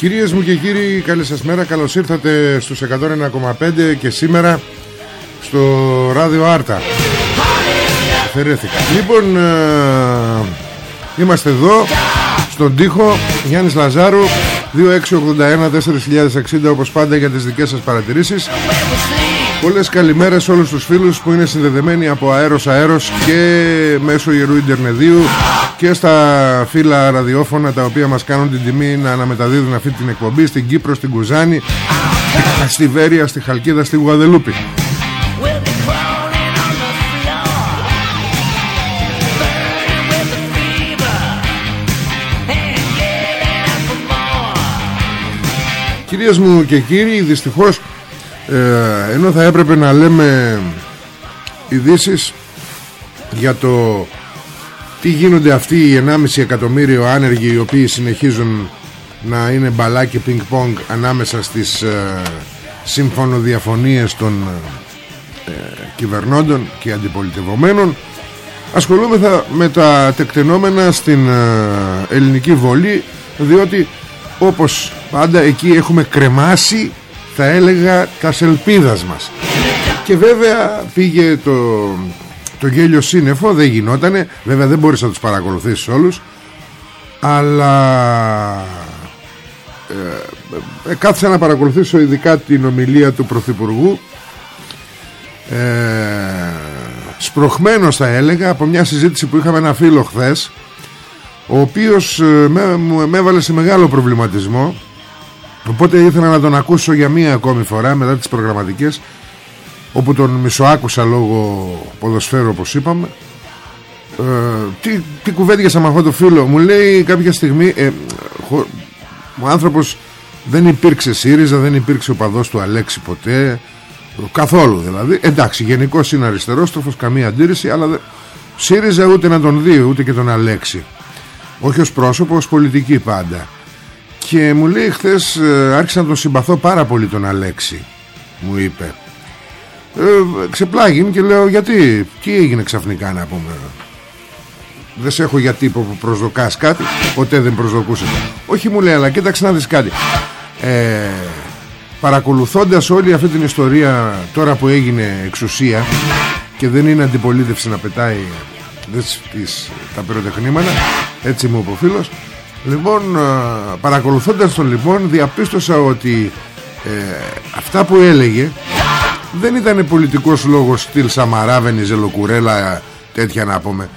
Κυρίες μου και κύριοι, καλή σας μέρα. Καλώς ήρθατε στους 101,5 και σήμερα στο ράδιο Άρτα. Αφαιρέθηκα. Λοιπόν, ε, είμαστε εδώ στον τοίχο Γιάννης Λαζάρου 2681-4060 όπως πάντα για τις δικές σας παρατηρήσεις. Πολλές καλημέρες σε όλους τους φίλους που είναι συνδεδεμένοι από αέρος αέρος και μέσω Ιερού Ιντερνεδίου και στα φύλλα ραδιόφωνα τα οποία μας κάνουν την τιμή να αναμεταδίδουν αυτή την εκπομπή στην Κύπρο, στην Κουζάνη, στη Βέρεια, στη Χαλκίδα, στη Γουαδελούπη. Κυρίες μου και κύριοι, δυστυχώς ε, ενώ θα έπρεπε να λέμε ειδήσεις για το τι γίνονται αυτοί οι 1,5 εκατομμύριο άνεργοι οι οποίοι συνεχίζουν να είναι μπαλάκι πινκ πονγκ ανάμεσα στις ε, συμφωνοδιαφωνίες των ε, κυβερνώντων και αντιπολιτευομένων ασχολούμεθα με τα τεκτενόμενα στην ε, ελληνική βολή διότι όπως πάντα εκεί έχουμε κρεμάσει θα έλεγα τας σελπίδας μας. Και βέβαια πήγε το, το γέλιο σύννεφο δεν γινότανε. Βέβαια δεν μπορείς να τους παρακολουθήσεις όλους. Αλλά ε, ε, κάθισα να παρακολουθήσω ειδικά την ομιλία του Πρωθυπουργού. Ε, σπροχμένος θα έλεγα από μια συζήτηση που είχαμε ένα φίλο χθες ο οποίος ε, με, με έβαλε σε μεγάλο προβληματισμό. Οπότε ήθελα να τον ακούσω για μία ακόμη φορά μετά τις προγραμματικές όπου τον μισοάκουσα λόγω ποδοσφαίρου όπως είπαμε ε, τι, τι κουβέντιασα με αυτό το φίλο. Μου λέει κάποια στιγμή ε, ο άνθρωπος δεν υπήρξε ΣΥΡΙΖΑ δεν υπήρξε ο παδός του Αλέξη ποτέ καθόλου δηλαδή. Εντάξει γενικώ είναι αριστερόστροφος καμία αντίρρηση αλλά ΣΥΡΙΖΑ ούτε να τον δει ούτε και τον Αλέξη. Όχι ως πρόσωπο ως πολιτική πάντα. Και μου λέει χθες ε, άρχισα να τον συμπαθώ πάρα πολύ τον Αλέξη Μου είπε ε, Ξεπλάγει και λέω γιατί; Τι έγινε ξαφνικά να πούμε; Δεν σε έχω για τύπο που προσδοκάς κάτι; Ποτέ δεν προσδοκούσε Όχι μου λέει αλλά κοίταξε να δεις κάτι. Ε, Παρακολουθώντας όλη αυτή την ιστορία Τώρα που έγινε εξουσία Και δεν είναι αντιπολίτευση να πετάει τις, τα πυροτεχνήματα Έτσι μου είπε ο φίλος Λοιπόν παρακολουθώντας τον λοιπόν διαπίστωσα ότι ε, αυτά που έλεγε δεν ήταν πολιτικός λόγος στυλ Σαμαρά, Βενιζελοκουρέλα τέτοια να πούμε.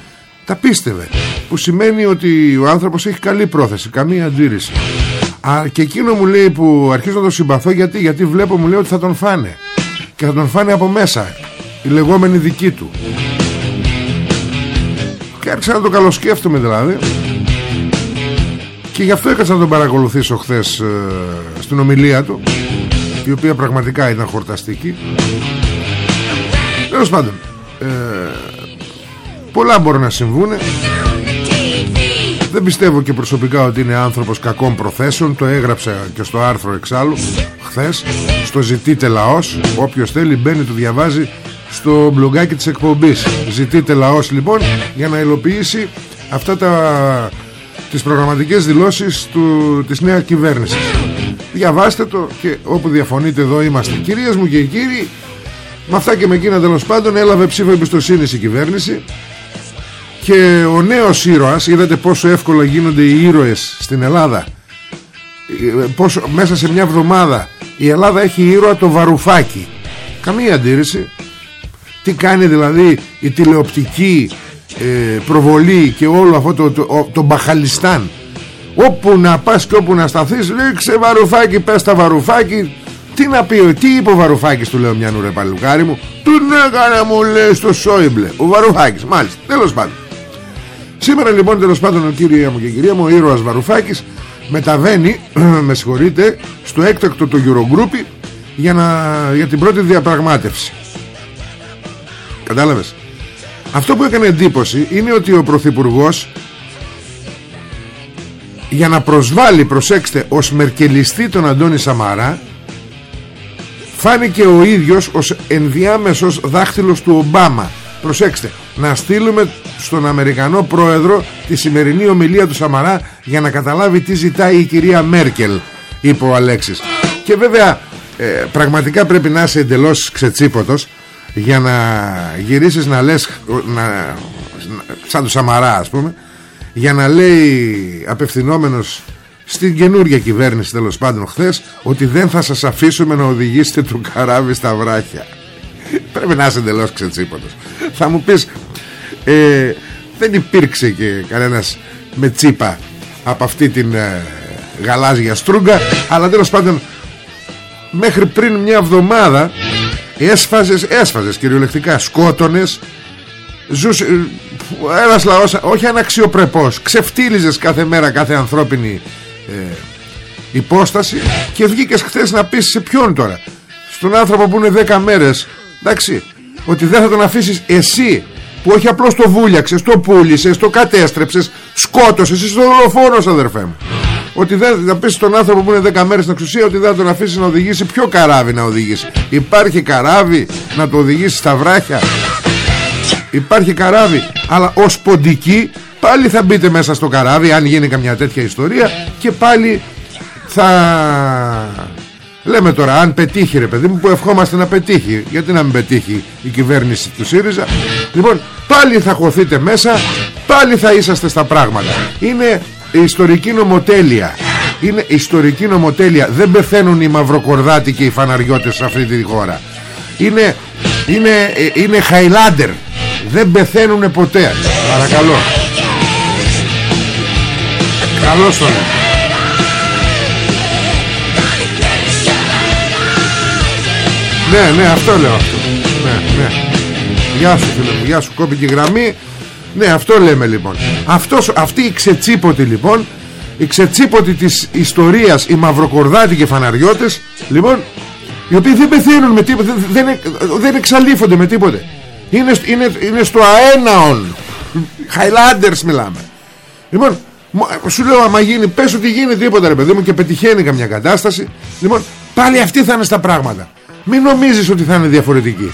Τα πίστευε. Που σημαίνει ότι ο άνθρωπος έχει καλή πρόθεση καμία αντίρρηση. Α, και εκείνο μου λέει που αρχίζω να τον συμπαθώ γιατί, γιατί βλέπω μου λέει ότι θα τον φάνε. Και θα τον φάνε από μέσα η λεγόμενη δική του. Και άρχισα να το καλοσκέφτομαι δηλαδή. Και γι' αυτό έκατσα να τον παρακολουθήσω χθες ε, στην ομιλία του η οποία πραγματικά ήταν χορταστική. Τέλος πάντων ε, πολλά μπορούν να συμβούν δεν πιστεύω και προσωπικά ότι είναι άνθρωπος κακών προθέσεων. Το έγραψα και στο άρθρο εξάλλου Χθες Στο ζητείτε λαός Όποιος θέλει μπαίνει το διαβάζει Στο μπλογκάκι της εκπομπής. Ζητείτε λαός λοιπόν Για να υλοποιήσει αυτά τα Τις προγραμματικές δηλώσεις του, Της νέας κυβέρνησης Διαβάστε το και όπου διαφωνείτε εδώ είμαστε. Κυρίες μου και κύριοι Με αυτά και με εκείνα τέλος πάντων Έλαβε ψήφο εμπιστοσύνη η κυβέρνηση. Και ο νέος ήρωας είδατε πόσο εύκολα γίνονται οι ήρωες στην Ελλάδα. Ε, πόσο, μέσα σε μια εβδομάδα η Ελλάδα έχει ήρωα το Βαρουφάκι. Καμία αντίρρηση. Τι κάνει δηλαδή η τηλεοπτική ε, προβολή και όλο αυτό το, το, το, Μπαχαλιστάν; Όπου να πας και όπου να σταθείς ρίξε Βαρουφάκι πες τα Βαρουφάκι τι να πει, τι είπε ο Βαρουφάκης του λέω μια νουρε παλουκάρι μου. Του έκανε μου λέει στο Σόιμπλε. Ο Βαρουφάκης μάλιστα. Τέλος πάντων. Σήμερα λοιπόν τέλος πάντων ο κύριε μου και κυρία μου Ο ήρωας Βαρουφάκης μεταβαίνει Με συγχωρείτε Στο έκτακτο του Eurogroup για, να, για την πρώτη διαπραγμάτευση. Κατάλαβες; Αυτό που έκανε εντύπωση Είναι ότι ο Πρωθυπουργός Για να προσβάλλει Προσέξτε ως μερκελιστή τον Αντώνη Σαμαρά Φάνηκε ο ίδιος ως ενδιάμεσος δάχτυλος του Ομπάμα. Προσέξτε Να στείλουμε στον Αμερικανό Πρόεδρο Τη σημερινή ομιλία του Σαμαρά Για να καταλάβει τι ζητάει η κυρία Μέρκελ Είπε ο Αλέξης. Και βέβαια ε, πραγματικά πρέπει να είσαι εντελώς ξετσίποτος Για να γυρίσεις να λες να, Σαν του Σαμαρά ας πούμε Για να λέει απευθυνόμενος στην καινούργια κυβέρνηση τέλος πάντων χθες ότι δεν θα σας αφήσουμε να οδηγήσετε το καράβι στα βράχια. Πρέπει να είσαι εντελώς ξετσίποτος. Θα μου πεις ε, δεν υπήρξε και κανένας με τσίπα από αυτή την ε, γαλάζια στρούγκα αλλά τέλος πάντων μέχρι πριν μια εβδομάδα έσφαζες, έσφαζες κυριολεκτικά σκότωνες ζούσε ένας λαός όχι αναξιοπρεπός ξεφτύλιζες κάθε μέρα κάθε ανθρώπινη ε, υπόσταση και βγήκες χθες να πεις σε ποιον τώρα στον άνθρωπο που είναι 10 μέρες εντάξει ότι δεν θα τον αφήσεις εσύ που όχι απλώς το βούλιαξες, το πούλησες, το κατέστρεψες, σκότωσες, είσαι δολοφόνος αδερφέ μου. Ότι δεν θα πεις στον άνθρωπο που είναι 10 μέρες στην εξουσία ότι δεν θα τον αφήσεις να οδηγήσει ποιο καράβι να οδηγήσει. Υπάρχει καράβι να το οδηγήσει στα βράχια. Υπάρχει καράβι, αλλά ως ποντική πάλι θα μπείτε μέσα στο καράβι αν γίνει καμιά τέτοια ιστορία και πάλι θα Λέμε τώρα αν πετύχει ρε παιδί μου που ευχόμαστε να πετύχει. Γιατί να μην πετύχει η κυβέρνηση του ΣΥΡΙΖΑ; Λοιπόν πάλι θα χωθείτε μέσα Πάλι θα είσαστε στα πράγματα. Είναι ιστορική νομοτέλεια. Είναι ιστορική νομοτέλεια. Δεν πεθαίνουν οι μαυροκορδάτοι και οι φαναριώτες σε αυτή τη χώρα. Είναι Είναι, είναι χαϊλάντερ Δεν πεθαίνουν ποτέ Παρακαλώ Καλώς το λέμε Ναι, ναι, αυτό λέω αυτό. Ναι, ναι. Γεια σου φίλε μου, γεια σου κόπηκε η γραμμή. Ναι, αυτό λέμε λοιπόν. Αυτός, αυτή η ξετσίποτη λοιπόν, η ξετσίποτη της ιστορίας, οι μαυροκορδάτοι και φαναριώτες, λοιπόν, οι οποίοι δεν πεθαίνουν με τίποτα, δεν, δεν εξαλείφονται με τίποτε. Είναι, είναι, είναι στο αέναον. Highlanders μιλάμε. Λοιπόν, σου λέω άμα γίνει, πες ότι γίνει τίποτα ρε παιδί μου και πετυχαίνει καμιά κατάσταση. Λοιπόν, πάλι αυτοί θα είναι στα πράγματα. Μην νομίζεις ότι θα είναι διαφορετική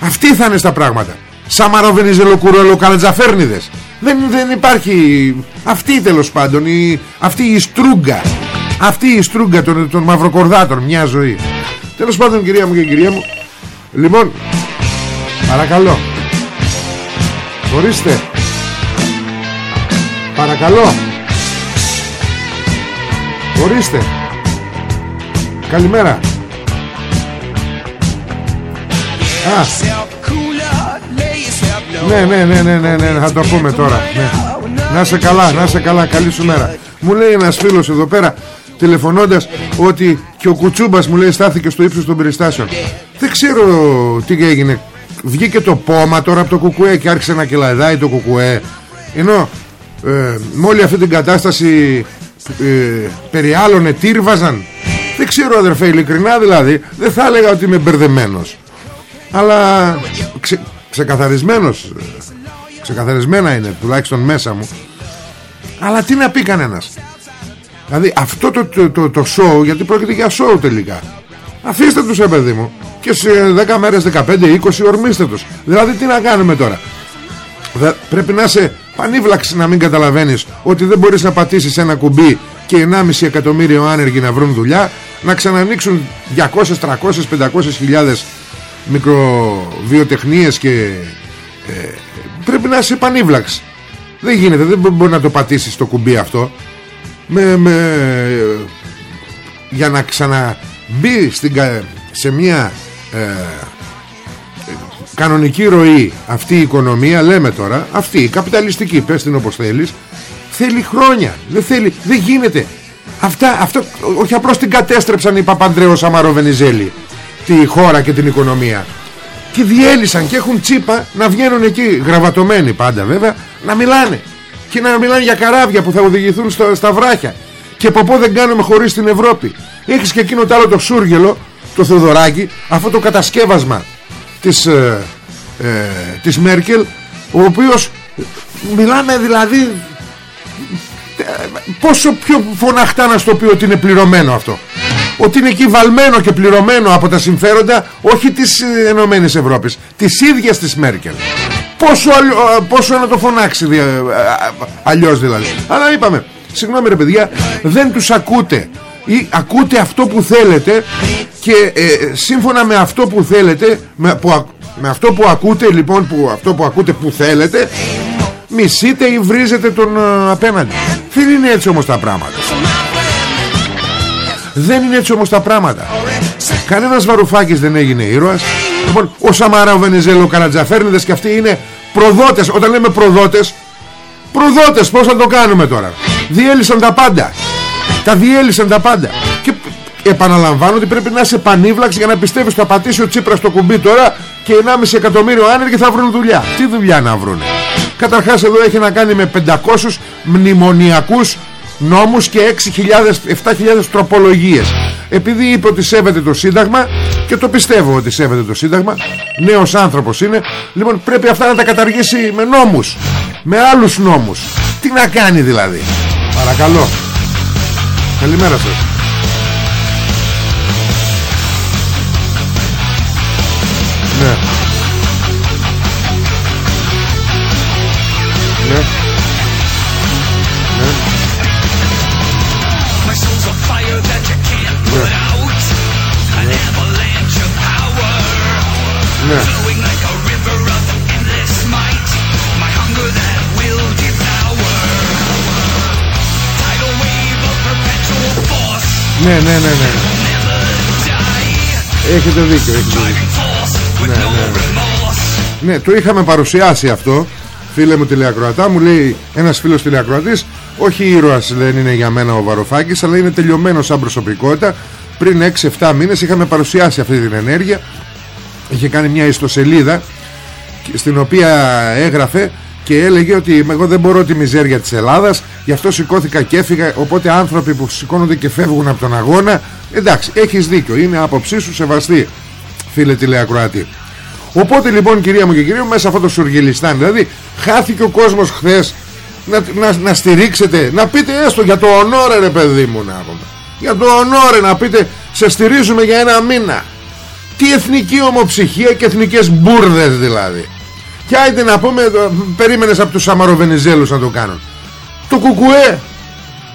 Αυτοί θα είναι στα πράγματα Σαμαροβενιζελο κουρέλο καλατζαφέρνιδες δεν, δεν υπάρχει Αυτή τέλος πάντων η, Αυτή η στρούγκα Αυτή η στρούγκα των, των μαυροκορδάτων Μια ζωή Τέλος πάντων κυρία μου και κυρία μου Λοιπόν Παρακαλώ Ορίστε Παρακαλώ Ορίστε Καλημέρα ναι, ναι, ναι, ναι, ναι, ναι, θα το πούμε τώρα. Ναι. Να σε καλά, να σε καλά, καλή σου μέρα. Μου λέει ένας φίλος εδώ πέρα, τηλεφωνώντας, ότι και ο Κουτσούμπας μου λέει στάθηκε στο ύψος των περιστάσεων. Δεν ξέρω τι έγινε. Βγήκε το πόμα τώρα από το κουκουέ και άρχισε να κελαδάει το κουκουέ. Ενώ ε, με όλη αυτή την κατάσταση ε, περί άλλων ετήρβαζαν Δεν ξέρω αδερφέ ειλικρινά δηλαδή Δεν θα έλεγα ότι είμαι μπερδεμένος. Αλλά ξε, ξεκαθαρισμένος Ξεκαθαρισμένα είναι τουλάχιστον μέσα μου Αλλά τι να πει κανένας Δηλαδή αυτό το, το, το, το show Γιατί πρόκειται για show τελικά Αφήστε τους ε παιδί μου. Και σε 10 μέρες 15-20 ορμήστε τους. Δηλαδή τι να κάνουμε τώρα; Πρέπει να είσαι πανίβλαξη να μην καταλαβαίνεις Ότι δεν μπορείς να πατήσεις ένα κουμπί Και 1,5 εκατομμύριο άνεργοι να βρουν δουλειά Να ξανανοίξουν 200, 300, 500 χιλιάδες Μικροβιοτεχνίες και ε, Πρέπει να είσαι πανίβλαξη Δεν γίνεται δεν μπορεί να το πατήσεις το κουμπί αυτό. Με, με, για να ξαναμπεί στην, σε μια ε, κανονική ροή αυτή η οικονομία λέμε τώρα αυτή η καπιταλιστική πες την όπως θέλεις θέλει χρόνια δεν, θέλει, δεν γίνεται. Αυτά, αυτό, όχι απλώς την κατέστρεψαν οι Παπαντρέο Σαμαρό Βενιζέλη τη χώρα και την οικονομία. Και διέλυσαν και έχουν τσίπα να βγαίνουν εκεί γραβατωμένοι πάντα βέβαια να μιλάνε. Και να μιλάνε για καράβια που θα οδηγηθούν στο, στα βράχια και από πού δεν κάνουμε χωρίς την Ευρώπη. Έχεις και εκείνο το άλλο το Σούργελο το Θεοδωράκι αυτό το κατασκεύασμα της, ε, ε, της Μέρκελ ο οποίος μιλάμε δηλαδή ε, πόσο πιο φωναχτά να στο πει ότι είναι πληρωμένο αυτό. Ότι είναι εκεί βαλμένο και πληρωμένο από τα συμφέροντα όχι της ε, Ενωμένης Ευρώπης της ίδιας της Μέρκελ. Πόσο, πόσο να το φωνάξει αλλιώς δηλαδή. Αλλά είπαμε Συγγνώμη ρε παιδιά Δεν τους ακούτε. Ή ακούτε αυτό που θέλετε Και ε, σύμφωνα με αυτό που θέλετε με, που, με αυτό που ακούτε λοιπόν που, Αυτό που ακούτε που θέλετε Μισείτε ή βρίζετε τον ε, απέναντι. Δεν είναι έτσι όμως τα πράγματα. Δεν είναι έτσι όμως τα πράγματα. Κανένας Βαρουφάκης δεν έγινε ήρωας. Λοιπόν ο Σαμάρα, ο Βενιζέλο, ο Καρατζαφέρνιδες Και αυτοί είναι προδότες. Όταν λέμε προδότες Προδότες πως θα το κάνουμε τώρα; Διέλυσαν τα πάντα. Τα διέλυσαν τα πάντα. Και επαναλαμβάνω ότι πρέπει να είσαι πανίβλαξη Για να πιστεύεις θα πατήσει ο Τσίπρας το κουμπί τώρα Και 1,5 εκατομμύριο άνεργοι θα βρουν δουλειά. Τι δουλειά να βρουν Καταρχάς εδώ έχει να κάνει με 500 μνημονιακούς νόμους και 6.000, 7.000 τροπολογίες. Επειδή είπε ότι σέβεται το Σύνταγμα και το πιστεύω ότι σέβεται το Σύνταγμα νέος άνθρωπος είναι λοιπόν πρέπει αυτά να τα καταργήσει με νόμους με άλλους νόμους τι να κάνει δηλαδή. Παρακαλώ. Καλημέρα σας. Ναι. Ναι. Ναι. Ναι, ναι, ναι, ναι. Έχετε δίκιο, έχετε δίκιο. Ναι, ναι, ναι. ναι, το είχαμε παρουσιάσει αυτό Φίλε μου τηλεακροατά μου λέει ένας φίλος τηλεακροατής Όχι ήρωας δεν είναι για μένα ο Βαροφάκης Αλλά είναι τελειωμένος σαν προσωπικότητα Πριν 6-7 μήνες είχαμε παρουσιάσει αυτή την ενέργεια είχε κάνει μια ιστοσελίδα στην οποία έγραφε και έλεγε ότι εγώ δεν μπορώ τη μιζέρια της Ελλάδας γι' αυτό σηκώθηκα και έφυγα οπότε άνθρωποι που σηκώνονται και φεύγουν από τον αγώνα εντάξει έχεις δίκιο είναι άποψή σου σεβαστή φίλε τηλεακροατή. Οπότε λοιπόν κυρία μου και κυρία μου μέσα αυτό το σουργιλιστάν δηλαδή χάθηκε ο κόσμος χθες να, να, να στηρίξετε να πείτε έστω για το ονόρε ρε παιδί μου να πούμε. Για το ονόρε να πείτε σε στηρίζουμε για ένα μήνα. Τι εθνική ομοψυχία και εθνικές μπουρδες δηλαδή Και άιτε να πούμε Περίμενες από τους Σαμαροβενιζέλους να το κάνουν. Το ΚΚΕ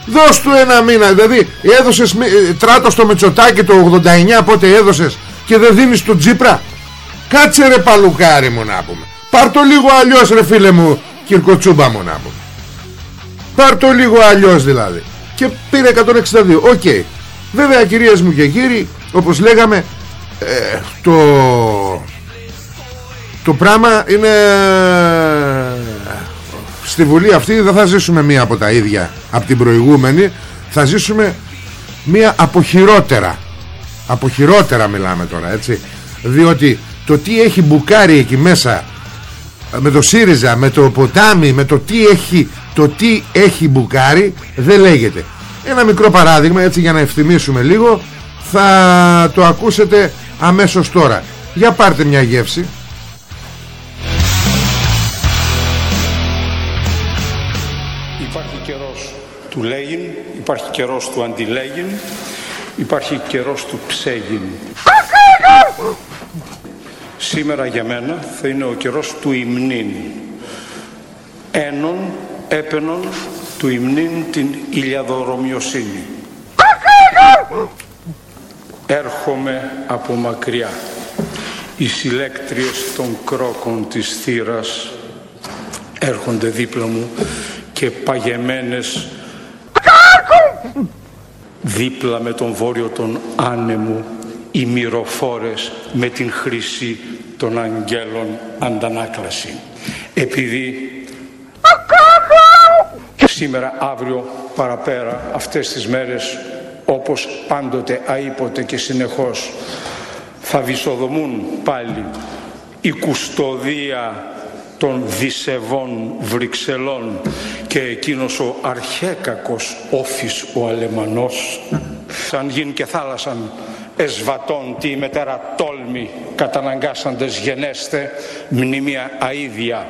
Δώσ' του ένα μήνα. Δηλαδή έδωσες ε, τράτο στο Μητσοτάκη το 89 Πότε έδωσες Και δεν δίνεις τον Τσίπρα. Κάτσε ρε παλικάρι μου να πούμε. Πάρ το λίγο αλλιώς ρε φίλε μου Κυρκοτσούμπα μου να πούμε. Πάρ το λίγο αλλιώς δηλαδή. Και πήρε 162 OK. Okay. Βέβαια κυρίες μου και κύριοι Όπως λέγαμε ε, το το πράγμα είναι στη Βουλή αυτή δεν θα ζήσουμε μία από τα ίδια από την προηγούμενη θα ζήσουμε μία από χειρότερα. Από χειρότερα μιλάμε τώρα έτσι. Διότι το τι έχει μπουκάρει εκεί μέσα με το ΣΥΡΙΖΑ, με το ποτάμι με το τι έχει το τι έχει μπουκάρει δεν λέγεται. Ένα μικρό παράδειγμα έτσι για να ευθυμίσουμε λίγο θα το ακούσετε αμέσως τώρα. Για πάρτε μια γεύση του λέγειν, υπάρχει καιρός του αντιλέγειν, υπάρχει καιρός του ψέγειν. Σήμερα για μένα θα είναι ο καιρός του υμνήν. Ένων, έπαινων, του υμνήν την ηλιαδορομιοσύνη. Έρχομαι από μακριά. Οι συλλέκτριες των κρόκων της θύρας έρχονται δίπλα μου και παγεμένες δίπλα με τον βόρειο των άνεμου οι μυροφόρες με την χρήση των αγγέλων αντανάκλαση. Επειδή σήμερα, αύριο, παραπέρα, αυτές τις μέρες, όπως πάντοτε, αήποτε και συνεχώς, θα βυσοδομούν πάλι η κουστοδία των δισεβών Βρυξελών και εκείνος ο αρχέκακος όφης ο Αλεμανός. Σαν γίνει και θάλασσαν εσβατών τη μετέρα τόλμη καταναγκάσαντες γενέστε μνημεία αίδια.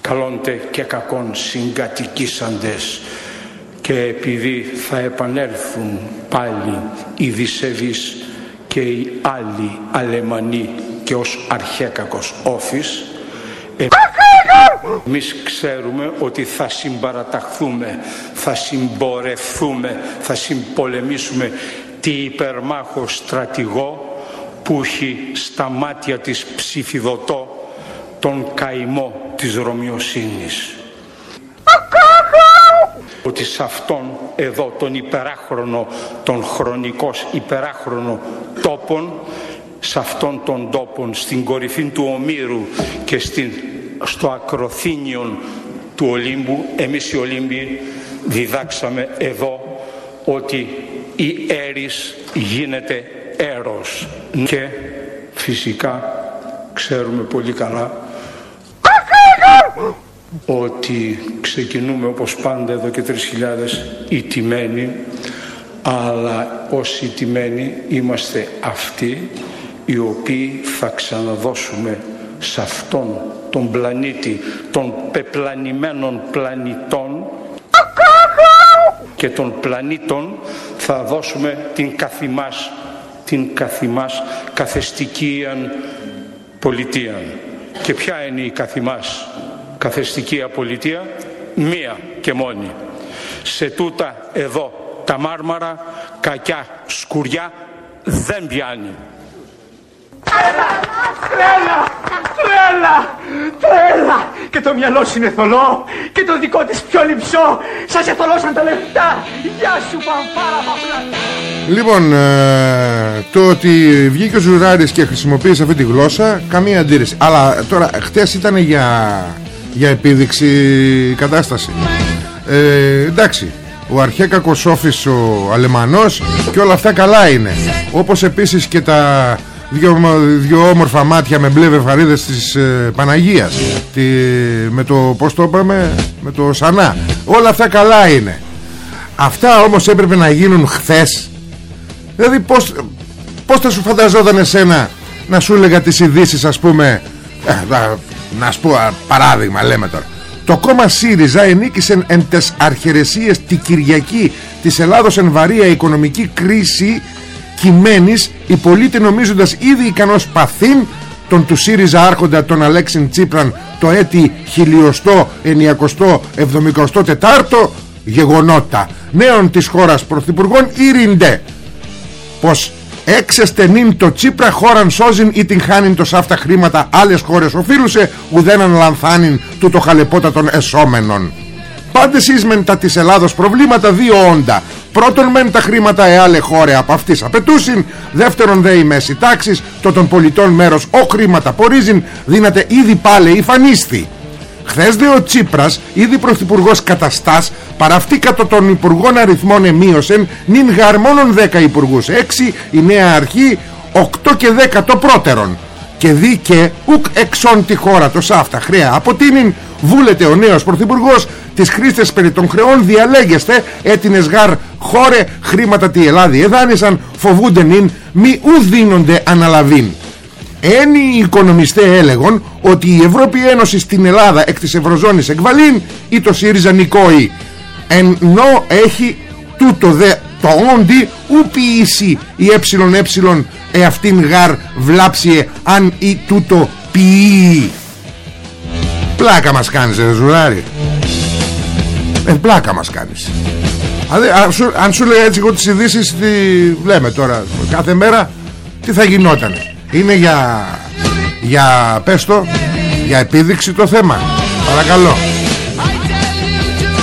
Καλώνται και κακόν συγκατοικήσαντες και επειδή θα επανέλθουν πάλι οι δισεβείς και οι άλλοι Αλεμανοί και ως αρχέκακος όφης Εμείς ξέρουμε ότι θα συμπαραταχθούμε, θα συμπορευθούμε, θα συμπολεμήσουμε τη υπερμάχο στρατηγό που έχει στα μάτια της ψηφιδωτό τον καημό της Ρωμιοσύνης. Ότι σε αυτόν εδώ τον υπεράχρονο, τον χρονικός υπεράχρονο τόπον σε αυτόν τον τόπο, στην κορυφή του Ομήρου και στην, στο ακροθήνιον του Ολύμπου, εμείς οι Ολύμπιοι διδάξαμε εδώ ότι η έρης γίνεται έρος. Και φυσικά ξέρουμε πολύ καλά ότι ξεκινούμε όπως πάντα εδώ και 3.000 οι τιμένοι αλλά όσοι τιμένοι είμαστε αυτοί οι οποίοι θα ξαναδώσουμε σε αυτόν τον πλανήτη των πεπλανημένων πλανητών και των πλανήτων θα δώσουμε την καθημάς την καθημάς καθεστική πολιτεία. Και ποια είναι η καθημάς καθεστική πολιτεία, μία και μόνη. Σε τούτα εδώ τα μάρμαρα, κακιά σκουριά δεν πιάνει. Τρέλα! Τρέλα! Τρέλα! Και το μυαλό σου είναι θολό και το δικό της πιο λυψό. Σας εθολώσαν τα λεφτά. Γεια σου παμφάρα παπλά. Λοιπόν, ε, το ότι βγήκε ο Ζουράρης και χρησιμοποίησε αυτή τη γλώσσα, καμία αντίρρηση. Αλλά τώρα, χτες ήταν για, για επίδειξη κατάσταση. Ε, εντάξει, ο αρχέκακος όφης ο Αλεμανός και όλα αυτά καλά είναι. Όπως επίσης και τα δυο, δυο όμορφα μάτια με μπλε βεφαρίδες της ε, Παναγίας. Τη, με το πως το είπαμε με το Σανά. Όλα αυτά καλά είναι. Αυτά όμως έπρεπε να γίνουν χθες. Δηλαδή πως, πως θα σου φανταζόταν εσένα να σου έλεγα τις ειδήσεις ας πούμε ε, να, να σου πω παράδειγμα λέμε τώρα. Το κόμμα ΣΥΡΙΖΑ ενίκησε εν τες αρχαιρεσίες τη Κυριακή της Ελλάδος εν βαρία οικονομική κρίση κειμένης οι πολίτες νομίζοντας ήδη ικανός παθήν τον του ΣΥΡΙΖΑ άρχοντα τον Αλέξιν Τσίπραν το έτη χιλιοστό ενιακοστό εβδομικοστό τετάρτο γεγονότα. Νέων της χώρας πρωθυπουργών ήριντε πως έξεστενήν το Τσίπρα χώραν σώζειν ή την χάνειν το σάφτα χρήματα άλλες χώρες οφείλουσε ουδέναν λανθάνιν του το χαλεπότατον εσώμενον Πάντες εις τα της Ελλάδος προβλήματα δύο όντα Πρώτον μεν τα χρήματα εάλε χώρε από αυτής απαιτούσιν. Δεύτερον δε η μέση τάξης. Το των πολιτών μέρος ο χρήματα πορίζειν Δύναται ήδη πάλε η φανίστη Χθες δε ο Τσίπρας Ήδη πρωθυπουργός καταστάς Παραυτή κατά των υπουργών αριθμών εμείωσεν Νυν γαρμόνων δέκα υπουργούς Έξι η νέα αρχή Οκτώ και δέκα το πρώτερον. Και δίκαι ουκ εξών τη χώρα το σάφτα χρέα από τίνην Βούλετε ο νέος πρωθυπουργός Τις χρήστες περί των χρεών διαλέγεστε Έτινες γαρ χώρε χρήματα τη Ελλάδα εδάνησαν φοβούνται νυν μη ου δίνονται αναλαβήν. Ένι οι οικονομιστέ έλεγον ότι η Ευρώπη Ένωσης στην Ελλάδα εκ της Ευρωζώνης εκβαλήν ή το ΣΥΡΙΖΑ νικόη ενώ έχει τούτο δε το όντι ου ποιήσει η ε ε εαυτήν γαρ βλάψιε αν ή τούτο ποιεί πλάκα μας κάνεις ρε ζουράρι ε, πλάκα μας κάνεις. Αν σου, αν σου λέει έτσι εγώ τις ειδήσεις τι λέμε τώρα κάθε μέρα τι θα γινόταν είναι για για πες το για επίδειξη το θέμα. Παρακαλώ.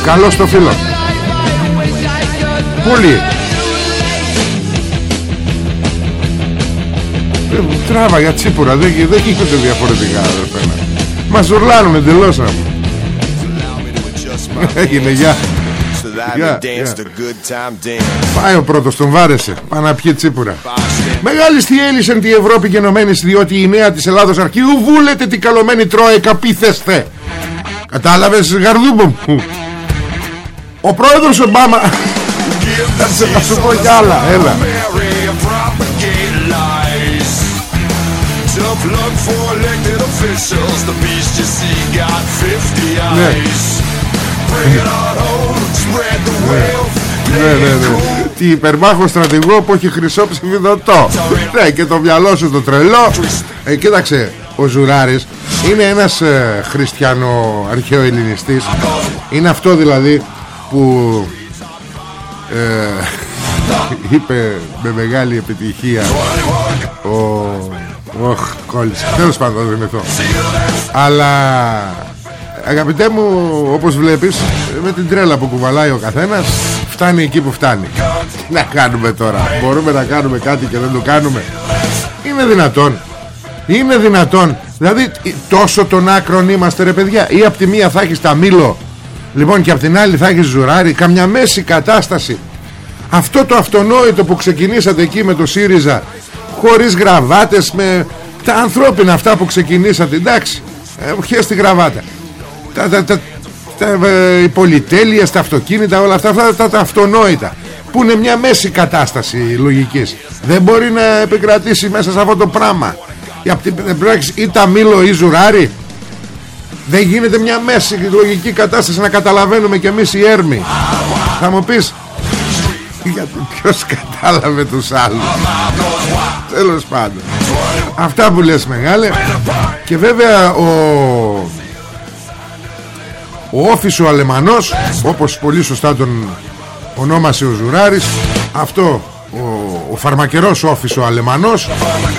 Καλό στο φίλο. Πολύ ε, Τράβα για τσίπουρα Δεν, δεν γίνονται διαφορετικά Μας ζουρλάνουν εντελώς να Έγινε γεια. Πάει ο πρώτος τον βάρεσε. Πάει να πιει τσίπουρα. Μεγάλη στη έλυσεν τη Ευρώπη γενομένης Διότι η νέα της Ελλάδος αρχίου Βούλετε την καλωμένη τρόεκα πίθεστε Κατάλαβες γαρδούμπο μου; Ο πρόεδρος Ομπάμα Θα σου πω κι άλλα Έλα. Ναι ναι, ναι, ναι. Τι υπερμάχο στρατηγό που έχει χρυσό ψηφιδωτό. Ναι, και το μυαλό σου το τρελό. Ε, κοίταξε, ο Ζουράρης είναι ένας ε, χριστιανό αρχαίο ελληνιστής. Είναι αυτό δηλαδή που ε, είπε με μεγάλη επιτυχία ο... Οχ, κόλλησε. Τέλος πάντων, δεν θυμηθώ. Αλλά Αγαπητέ μου όπως βλέπεις Με την τρέλα που κουβαλάει ο καθένας Φτάνει εκεί που φτάνει. Τι να κάνουμε τώρα. Μπορούμε να κάνουμε κάτι και δεν το κάνουμε. Είναι δυνατόν. Είναι δυνατόν. Δηλαδή τόσο των άκρων είμαστε ρε παιδιά. Ή από τη μία θα έχεις τα μήλο Λοιπόν και από την άλλη θα έχεις ζουράρι Καμιά μέση κατάσταση. Αυτό το αυτονόητο που ξεκινήσατε εκεί με το ΣΥΡΙΖΑ Χωρίς γραβάτες Με τα ανθρώπινα αυτά που ξεκινήσατε Εντάξει ε, τη γραβάτα τα, τα, τα, τα, ε, οι πολυτέλειες, τα αυτοκίνητα, όλα αυτά, αυτά τα, τα αυτονόητα που είναι μια μέση κατάσταση λογικής. Δεν μπορεί να επικρατήσει μέσα σε αυτό το πράγμα. Ή τα μήλο ή ζουράρι. Δεν γίνεται μια μέση λογική κατάσταση να καταλαβαίνουμε κι εμείς οι έρμοι. Θα μου πεις γιατί ποιος κατάλαβε τους άλλους. Τέλος πάντων. Αυτά που λες μεγάλε. Και βέβαια ο ο Όφης ο Αλεμανός όπως πολύ σωστά τον ονόμασε ο Ζουράρης αυτό ο, ο φαρμακερός Όφης ο Αλεμανός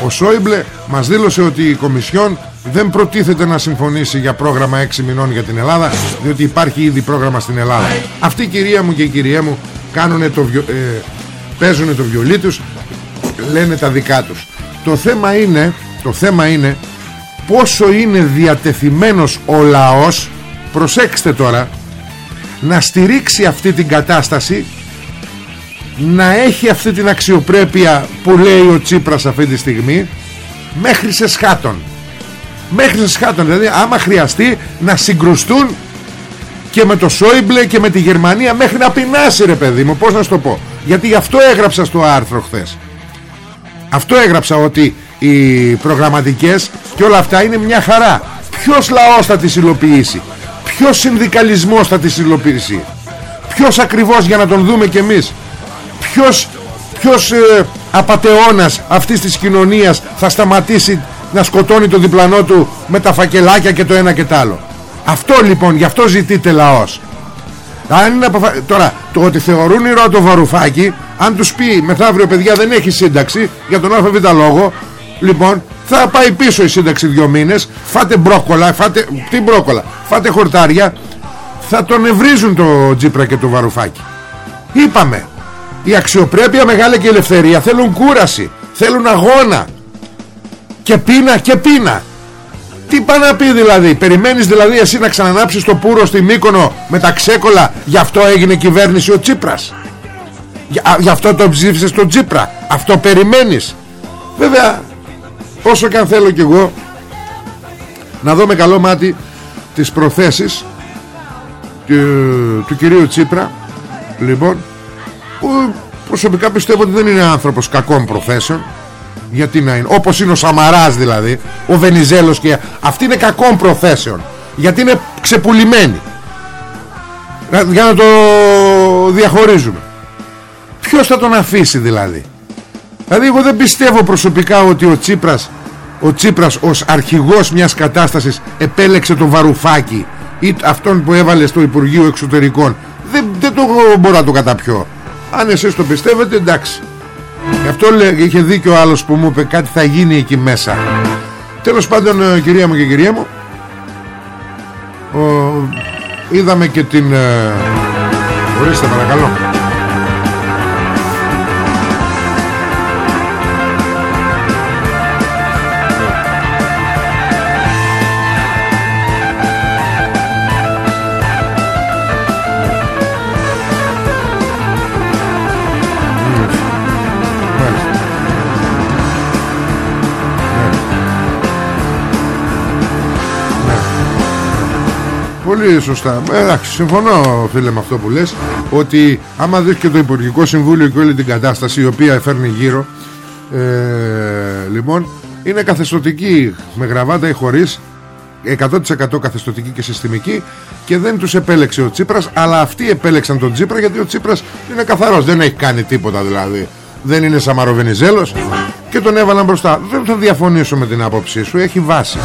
ο Σόιμπλε μας δήλωσε ότι η Κομισιόν δεν προτίθεται να συμφωνήσει για πρόγραμμα 6 μηνών για την Ελλάδα διότι υπάρχει ήδη πρόγραμμα στην Ελλάδα. Αυτή η κυρία μου και η κυρία μου κάνουνε το βιο, ε, παίζουν το βιολί τους λένε τα δικά τους. Το θέμα είναι το θέμα είναι πόσο είναι διατεθειμένος ο λαός προσέξτε τώρα να στηρίξει αυτή την κατάσταση να έχει αυτή την αξιοπρέπεια που λέει ο Τσίπρας αυτή τη στιγμή μέχρι σε σχάτων. Μέχρι σε σχάτων. Δηλαδή άμα χρειαστεί να συγκρουστούν και με το Σόιμπλε και με τη Γερμανία μέχρι να πεινάσει ρε παιδί μου πως να σου το πω. Γιατί γι' αυτό έγραψα στο άρθρο χθες. Αυτό έγραψα ότι οι προγραμματικές και όλα αυτά είναι μια χαρά. Ποιος λαός θα τις υλοποιήσει; Ποιος συνδικαλισμός θα τη υλοποιήσει; Ποιος ακριβώς για να τον δούμε κι εμείς Ποιος, ποιος ε, απατεώνας αυτής της κοινωνίας θα σταματήσει να σκοτώνει το διπλανό του με τα φακελάκια και το ένα και το άλλο; Αυτό λοιπόν, γι' αυτό ζητείτε λαός. Αν είναι αποφα... Τώρα, το ότι θεωρούν ηρωά το βαρουφάκι Αν τους πει μεθαύριο παιδιά δεν έχει σύνταξη Για τον ΑΒ λόγο Λοιπόν θα πάει πίσω η σύνταξη δύο μήνες. Φάτε μπρόκολα φάτε, Τι μπρόκολα Φάτε χορτάρια. Θα τον ευρίζουν το Τζίπρα και το Βαρουφάκι. Είπαμε Η αξιοπρέπεια μεγάλη και η ελευθερία Θέλουν κούραση Θέλουν αγώνα. Και πείνα και πείνα. Τι πάει να πει δηλαδή Περιμένεις δηλαδή εσύ να ξανανάψεις το πουρο στη Μύκονο Με τα ξέκολα Γι' αυτό έγινε κυβέρνηση ο Τσίπρας. Γι' αυτό το ψήφισες το Τσίπρα Αυτό περιμένεις. Βέβαια όσο και αν θέλω κι εγώ να δω με καλό μάτι τις προθέσεις του, του κυρίου Τσίπρα λοιπόν που προσωπικά πιστεύω ότι δεν είναι άνθρωπος κακών προθέσεων γιατί να είναι. Όπως είναι ο Σαμαράς δηλαδή ο Βενιζέλος και αυτοί είναι κακών προθέσεων γιατί είναι ξεπουλημένοι. Για να το διαχωρίζουμε. Ποιος θα τον αφήσει δηλαδή; Δηλαδή εγώ δεν πιστεύω προσωπικά ότι ο Τσίπρας ο Τσίπρας ως αρχηγός μιας κατάστασης επέλεξε το Βαρουφάκι ή αυτόν που έβαλε στο Υπουργείο Εξωτερικών. Δεν, δεν το μπορώ να το καταπιώ. Αν εσείς το πιστεύετε εντάξει. Γι' αυτό λέει, είχε δίκιο ο άλλος που μου είπε κάτι θα γίνει εκεί μέσα. Τέλος πάντων ε, κυρία μου και κυρία μου ο, Είδαμε και την ε, Ορίστε παρακαλώ Πολύ σωστά. Εντάξει, συμφωνώ φίλε με αυτό που λες ότι άμα δεις και το Υπουργικό Συμβούλιο και όλη την κατάσταση η οποία φέρνει γύρω ε, λοιπόν είναι καθεστωτική με γραβάτα ή χωρίς 100% καθεστωτική και συστημική και δεν τους επέλεξε ο Τσίπρας αλλά αυτοί επέλεξαν τον Τσίπρα γιατί ο Τσίπρας είναι καθαρός. Δεν έχει κάνει τίποτα δηλαδή. Δεν είναι Σαμαροβενιζέλος και τον έβαλαν μπροστά. Δεν θα διαφωνήσω με την άποψή σου έχει βάση.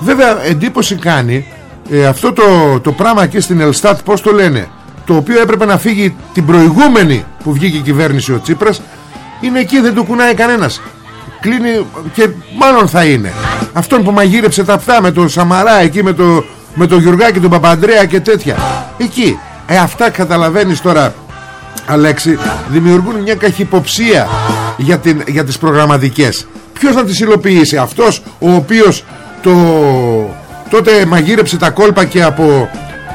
Βέβαια εντύπωση κάνει ε, αυτό το, το πράγμα εκεί στην Ελστάτ πως το λένε; Το οποίο έπρεπε να φύγει την προηγούμενη που βγήκε η κυβέρνηση ο Τσίπρας είναι εκεί δεν το κουνάει κανένας. Κλείνει και μάλλον θα είναι. Αυτόν που μαγείρεψε τα αυτά με τον Σαμαρά εκεί με το, με το Γιουργάκη τον Παπαντρέα και τέτοια. Εκεί. Ε, αυτά καταλαβαίνεις τώρα Αλέξη δημιουργούν μια καχυποψία για, την, για τις προγραμματικές. Ποιος να τις υλοποιήσει; Αυτός ο οποίος το, τότε μαγείρεψε τα κόλπα και από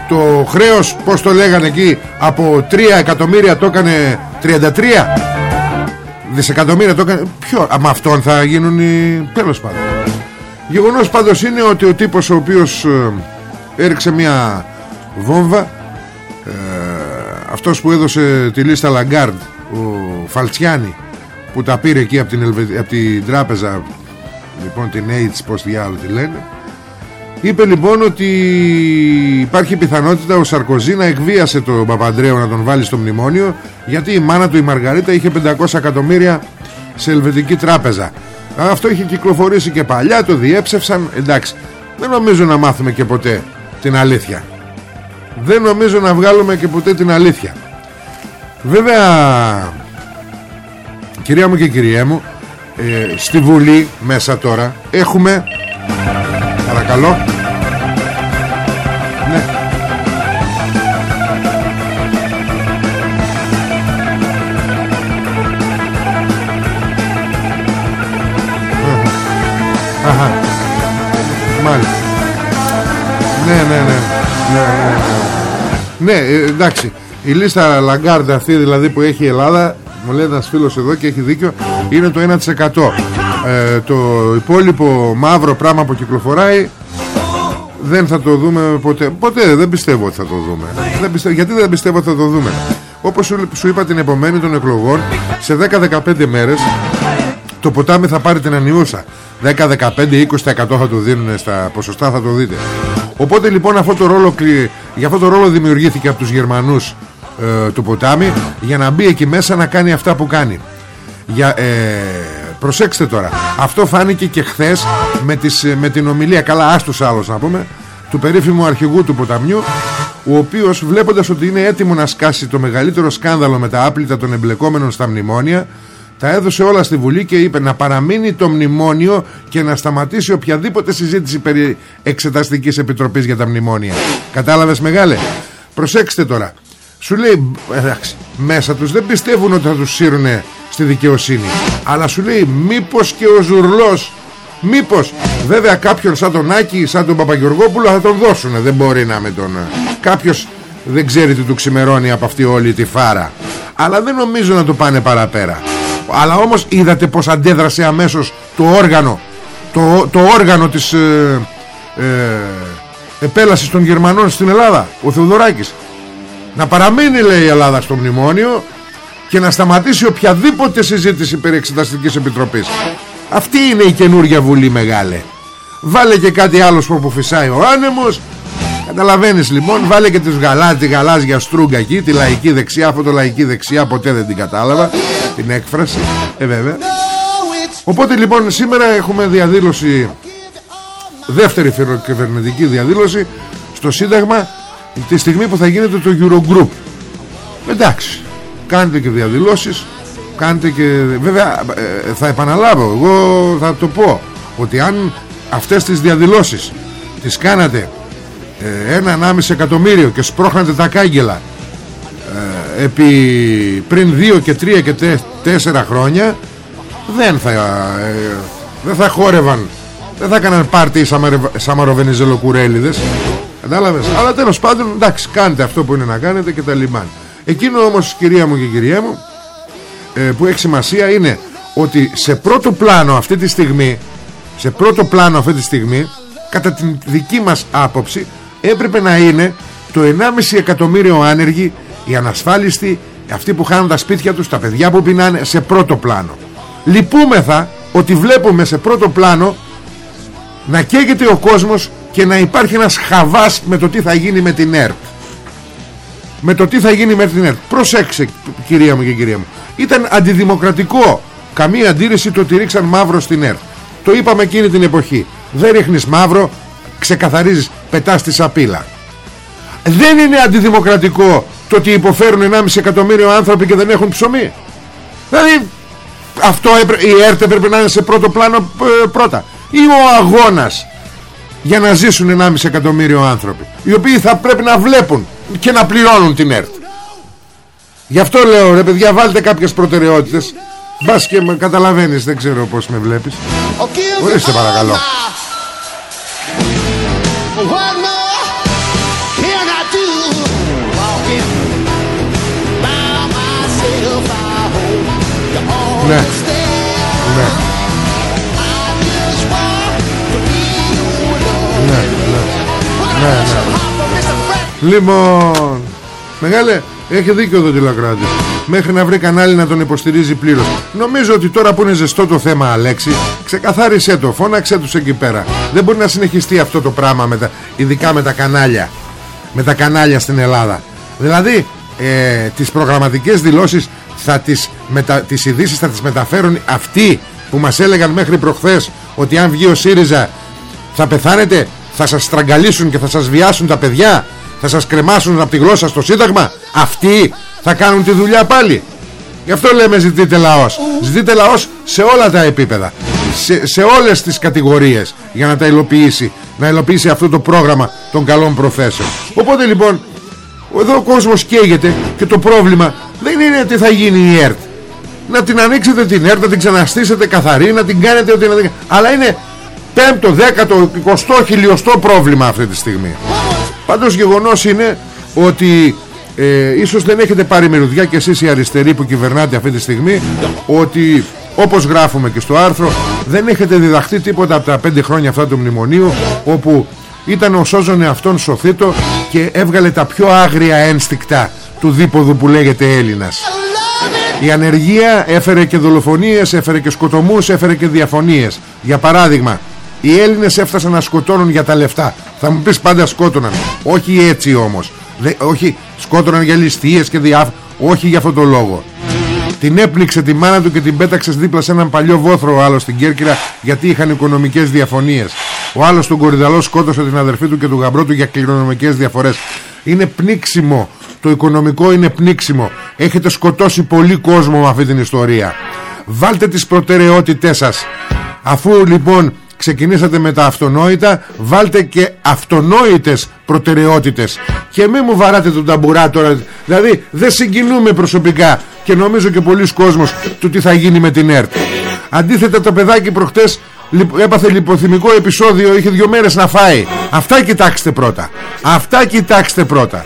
το χρέος πως το λέγανε εκεί από 3 εκατομμύρια το έκανε 33 δισεκατομμύρια το έκανε ποιο με αυτόν θα γίνουν οι τέλος πάντων. Γεγονός πάντως είναι ότι ο τύπος ο οποίος ε, έριξε μια βόμβα ε, αυτός που έδωσε τη λίστα Λαγκάρντ ο Φαλτσιάνη που τα πήρε εκεί από την, από την τράπεζα λοιπόν την AIDS πως διάλογο τη λένε Είπε λοιπόν ότι υπάρχει πιθανότητα ο Σαρκοζή να εκβίασε τον Παπαντρέο να τον βάλει στο μνημόνιο γιατί η μάνα του η Μαργαρίτα είχε 500 εκατομμύρια σε ελβετική τράπεζα. Αυτό είχε κυκλοφορήσει και παλιά, το διέψευσαν, εντάξει. Δεν νομίζω να μάθουμε και ποτέ την αλήθεια. Δεν νομίζω να βγάλουμε και ποτέ την αλήθεια. Βέβαια, κυρία μου και κυρία μου, ε, στη Βουλή μέσα τώρα έχουμε Παρακαλώ. Ναι. Αχα. Μάλιστα. Ναι, ναι, ναι, ναι, ναι, ναι. ναι ε, εντάξει. Η λίστα Λαγκάρντα αυτή δηλαδή που έχει η Ελλάδα μου λέει ένας φίλος εδώ και έχει δίκιο είναι το 1% ε, το υπόλοιπο μαύρο πράγμα που κυκλοφοράει δεν θα το δούμε ποτέ. Ποτέ δεν πιστεύω ότι θα το δούμε. Δεν πιστεύω, γιατί δεν πιστεύω ότι θα το δούμε. Όπως σου, σου είπα την επομένη των εκλογών σε 10-15 μέρες το ποτάμι θα πάρει την ανιούσα. 10-15-20% θα το δίνουν στα ποσοστά θα το δείτε. Οπότε λοιπόν αυτό το ρόλο, για αυτό το ρόλο δημιουργήθηκε από τους Γερμανούς ε, το ποτάμι για να μπει εκεί μέσα να κάνει αυτά που κάνει. Για, ε, Προσέξτε τώρα Αυτό φάνηκε και χθες με, με την ομιλία Καλά άστος άλλος να πούμε Του περίφημου αρχηγού του ποταμιού Ο οποίος βλέποντας ότι είναι έτοιμο να σκάσει Το μεγαλύτερο σκάνδαλο με τα άπλυτα Των εμπλεκόμενων στα μνημόνια τα έδωσε όλα στη Βουλή και είπε να παραμείνει το μνημόνιο και να σταματήσει οποιαδήποτε συζήτηση περί Εξεταστικής Επιτροπής για τα μνημόνια. Κατάλαβες μεγάλε; Προσέξτε τώρα. Σου λέει, εντάξει, μέσα τους δεν πιστεύουν ότι θα τους σύρουν στη δικαιοσύνη. Αλλά σου λέει, μήπως και ο Ζουρλός, μήπως, βέβαια κάποιον σαν τον Άκη, σαν τον Παπαγιοργόπουλο θα τον δώσουν. Δεν μπορεί να με τον... Κάποιος δεν ξέρει τι του ξημερώνει από αυτή όλη τη φάρα. Αλλά δεν νομίζω να το πάνε παραπέρα. Αλλά όμως είδατε πως αντέδρασε αμέσως το όργανο, το, το όργανο της... Ε, ε, επέλασης των Γερμανών στην Ελλάδα ο Θεοδωράκης να παραμείνει λέει η Ελλάδα στο μνημόνιο και να σταματήσει οποιαδήποτε συζήτηση περί εξεταστικής επιτροπής. Αυτή είναι η καινούργια βουλή μεγάλε. Βάλε και κάτι άλλο που φυσάει ο άνεμος. Καταλαβαίνεις λοιπόν Βάλε και τις γαλά, τη γαλάζια στρούγκα εκεί Τη λαϊκή δεξιά Αυτό το λαϊκή δεξιά ποτέ δεν την κατάλαβα Την έκφραση. Ε βέβαια. Οπότε λοιπόν σήμερα έχουμε διαδήλωση Δεύτερη κυβερνητική διαδήλωση Στο Σύνταγμα Τη στιγμή που θα γίνεται το Eurogroup. Εντάξει Κάντε και διαδηλώσεις Κάντε και Βέβαια ε, θα επαναλάβω Εγώ θα το πω Ότι αν αυτές τις διαδηλώσεις Τις κάνατε ε, ένα ανάμιση εκατομμύριο και σπρώχνατε τα κάγκελα ε, επί πριν δύο και τρία και τέσσερα χρόνια δεν θα ε, δεν θα χόρευαν δεν θα έκαναν πάρτι οι σαμαροβενιζελοκουρέλιδες. Κατάλαβες; Αλλά τέλος πάντων εντάξει κάντε αυτό που είναι να κάνετε και τα λιμάν εκείνο όμως κυρία μου και κυρία μου ε, που έχει σημασία είναι ότι σε πρώτο πλάνο αυτή τη στιγμή σε πρώτο πλάνο αυτή τη στιγμή κατά την δική μας άποψη έπρεπε να είναι το 1,5 εκατομμύριο άνεργοι οι ανασφάλιστοι αυτοί που χάνουν τα σπίτια τους τα παιδιά που πεινάνε σε πρώτο πλάνο. Λυπούμεθα ότι βλέπουμε σε πρώτο πλάνο να καίγεται ο κόσμος και να υπάρχει ένας χαβάς με το τι θα γίνει με την ΕΡΤ με το τι θα γίνει με την ΕΡΤ. Προσέξε κυρία μου και κυρία μου. Ήταν αντιδημοκρατικό. Καμία αντίρρηση το ότι ρίξαν μαύρο στην ΕΡΤ. Το είπαμε εκείνη την εποχή. Δεν ρίχνεις μαύρο ξεκαθαρίζεις πετάς τη σαπίλα. Δεν είναι αντιδημοκρατικό το ότι υποφέρουν 1,5 εκατομμύριο άνθρωποι και δεν έχουν ψωμί. Δηλαδή αυτό η ΕΡΤ έπρεπε να είναι σε πρώτο πλάνο ε, πρώτα. Ή ο αγώνας για να ζήσουν 1,5 εκατομμύριο άνθρωποι οι οποίοι θα πρέπει να βλέπουν και να πληρώνουν την ΕΡΤ γι' αυτό λέω ρε παιδιά βάλτε κάποιες προτεραιότητες Μπας και με καταλαβαίνεις δεν ξέρω πως με βλέπεις Ορίστε παρακαλώ Ναι. Ναι. Ναι, ναι. ναι, Λοιπόν, μεγάλε, έχει δίκιο εδώ τηλεκράτης Μέχρι να βρει κανάλι να τον υποστηρίζει πλήρως. Νομίζω ότι τώρα που είναι ζεστό το θέμα Αλέξη Ξεκαθάρισέ το, φώναξέ τους εκεί πέρα. Δεν μπορεί να συνεχιστεί αυτό το πράγμα με τα, Ειδικά με τα κανάλια. Με τα κανάλια στην Ελλάδα. Δηλαδή ε, τις προγραμματικές δηλώσεις θα τις, μετα... τις ειδήσεις θα τις μεταφέρουν αυτοί που μας έλεγαν μέχρι προχθές ότι αν βγει ο ΣΥΡΙΖΑ θα πεθάνετε θα σας στραγγαλίσουν και θα σας βιάσουν τα παιδιά θα σας κρεμάσουν από τη γλώσσα στο σύνταγμα. Αυτοί θα κάνουν τη δουλειά πάλι. Γι' αυτό λέμε ζητείτε λαός. Ζητείτε λαός σε όλα τα επίπεδα. Σε, σε όλες τις κατηγορίες για να τα υλοποιήσει. Να υλοποιήσει αυτό το πρόγραμμα των καλών προθέσεων. Οπότε λοιπόν εδώ ο κόσμος καίγεται και το πρόβλημα δεν είναι τι θα γίνει η ΕΡΤ. Να την ανοίξετε την ΕΡΤ να την ξαναστήσετε καθαρή να την κάνετε ό,τι να αλλά είναι πέμπτο, δέκατο, εικοστό, χιλιοστό πρόβλημα αυτή τη στιγμή πάντως γεγονός είναι ότι ε, ίσως δεν έχετε πάρει μερουδιά και εσείς οι αριστεροί που κυβερνάτε αυτή τη στιγμή ότι όπως γράφουμε και στο άρθρο δεν έχετε διδαχθεί τίποτα από τα πέντε χρόνια αυτά του μνημονίου όπου ήταν ο σώζον εαυτόν σωθήτο και έβγαλε τα πιο άγρια ένστικτα του δίποδου που λέγεται Έλληνας η ανεργία έφερε και δολοφονίες, έφερε και σκοτωμούς, έφερε και διαφωνίες. Για παράδειγμα, οι Έλληνες έφτασαν να σκοτώνουν για τα λεφτά. Θα μου πεις πάντα σκότωναν. Όχι έτσι όμως. όχι σκότωναν για ληστείες και διάφορα. Όχι για αυτόν τον λόγο. Την έπληξε τη μάνα του και την πέταξες δίπλα σε έναν παλιό βόθρο ο άλλος στην Κέρκυρα γιατί είχαν οικονομικές διαφωνίες. Ο άλλος τον Κορυδαλό σκότωσε την αδερφή του και του γαμπρό του για κληρονομικές διαφορές. Είναι πνίξιμο. Το οικονομικό είναι πνίξιμο. Έχετε σκοτώσει πολύ κόσμο με αυτή την ιστορία. Βάλτε τις προτεραιότητές σας. Αφού λοιπόν ξεκινήσατε με τα αυτονόητα βάλτε και αυτονόητες προτεραιότητες. Και μην μου βαράτε τον ταμπουρά τώρα. Δηλαδή δεν συγκινούμε προσωπικά και νομίζω και πολλοί κόσμος του τι θα γίνει με την ΕΡΤ. Αντίθετα το παιδάκι προχτές έπαθε λιποθυμικό επεισόδιο είχε δυο μέρες να φάει. Αυτά κοιτάξτε πρώτα. Αυτά κοιτάξτε πρώτα.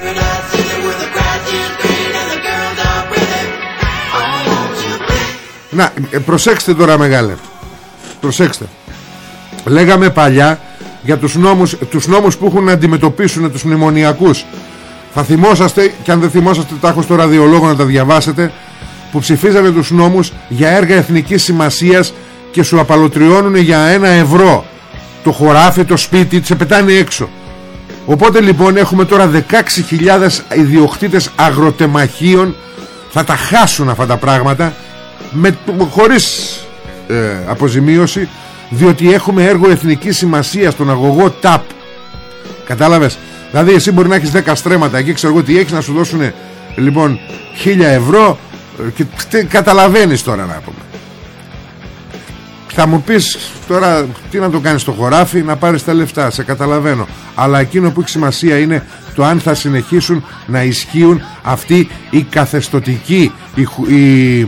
Να ε, προσέξτε τώρα μεγάλε. Προσέξτε Λέγαμε παλιά για τους νόμους, τους νόμους που έχουν να αντιμετωπίσουν τους μνημονιακούς. Θα θυμόσαστε και αν δεν θυμόσαστε τα έχω στο ραδιολόγο να τα διαβάσετε που ψηφίζανε τους νόμους για έργα εθνικής σημασίας και σου απαλωτριώνουν για ένα ευρώ. Το χωράφι, το σπίτι, σε πετάνε έξω. Οπότε λοιπόν έχουμε τώρα 16.000 ιδιοκτήτες αγροτεμαχίων. Θα τα χάσουν αυτά τα πράγματα με, χωρίς ε, αποζημίωση διότι έχουμε έργο εθνικής σημασίας στον αγωγό ΤΑΠ κατάλαβες; Δηλαδή εσύ μπορεί να έχεις 10 στρέμματα εκεί ξέρω εγώ τι έχεις να σου δώσουν λοιπόν 1000 ευρώ ε, και καταλαβαίνεις τώρα να πούμε. Θα μου πεις τώρα τι να το κάνεις στο χωράφι να πάρεις τα λεφτά σε καταλαβαίνω. Αλλά εκείνο που έχει σημασία είναι το αν θα συνεχίσουν να ισχύουν αυτοί οι καθεστοτικοί οι, οι,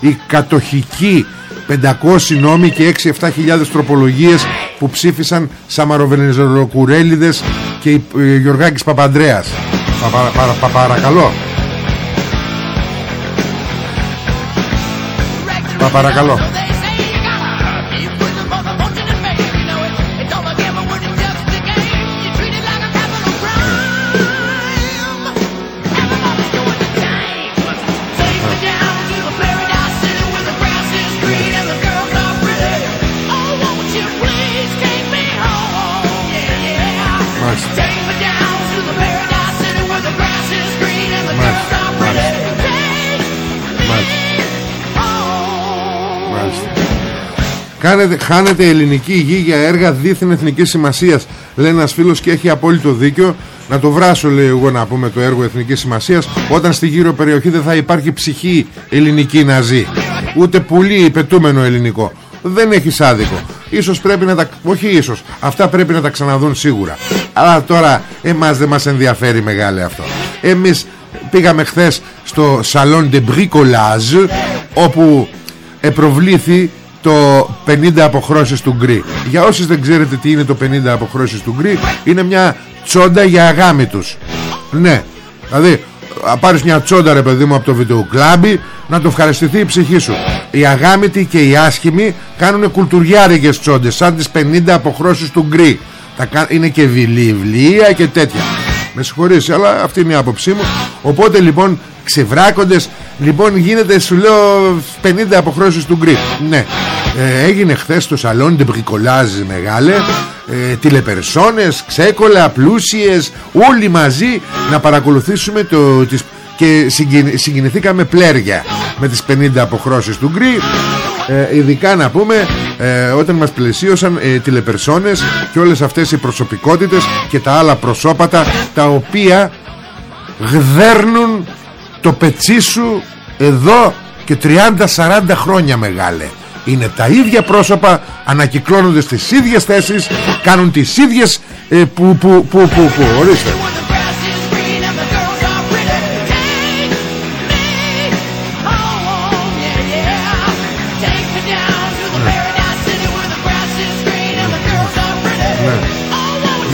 οι κατοχικοί 500 νόμοι και 6-7 χιλιάδες τροπολογίες που ψήφισαν Σαμαροβενεζεροκουρέλιδες και η, η Γιωργάκης Παπαντρέας. Πα, πα, πα, παρακαλώ. Πα, παρακαλώ Χάνεται, χάνεται ελληνική γη για έργα δίθεν εθνικής σημασίας. Λέει ένας φίλος και έχει απόλυτο δίκιο. Να το βράσω, λέει εγώ, να πούμε το έργο εθνικής σημασίας. Όταν στη γύρω περιοχή δεν θα υπάρχει ψυχή ελληνική να ζει. Ούτε πουλί υπετούμενο ελληνικό. Δεν έχει άδικο. Ίσως πρέπει να τα... Όχι ίσως. Αυτά πρέπει να τα ξαναδούν σίγουρα. Αλλά τώρα εμάς δεν μας ενδιαφέρει μεγάλη αυτό. Εμείς πήγαμε χθες στο Salon de Bricolage όπου επροβλήθη το 50 αποχρώσεις του γκρι. Για όσοι δεν ξέρετε τι είναι το 50 αποχρώσεις του γκρι είναι μια τσόντα για αγάμητους. Ναι δηλαδή πάρεις μια τσόντα ρε παιδί μου από το βιντεοκλάμπι να το ευχαριστηθεί η ψυχή σου. Οι αγάμητοι και οι άσχημοι κάνουν κουλτουριάρικες τσόντες σαν τις 50 αποχρώσεις του γκρι. Είναι και βιβλία και τέτοια. Με συγχωρείς αλλά αυτή είναι η άποψή μου. Οπότε λοιπόν ξεβράκοντες λοιπόν γίνεται σου λέω 50 αποχρώσεις του γκρι. Ναι ε, έγινε χθες στο Salon de Bricolage μεγάλε ε, τηλεπερσόνες, ξέκολα, πλούσιες όλοι μαζί να παρακολουθήσουμε το, τις, και συγκινηθήκαμε πλέρια με τις 50 αποχρώσεις του γκρι. Ε, ειδικά να πούμε ε, όταν μας πλαισίωσαν ε, τηλεπερσόνες και όλες αυτές οι προσωπικότητες και τα άλλα προσώπατα τα οποία γδέρνουν το πετσί σου εδώ και 30-40 χρόνια μεγάλε είναι τα ίδια πρόσωπα ανακυκλώνονται στις ίδιες θέσεις κάνουν τις ίδιες ε, που, που, που, που, που, ορίστε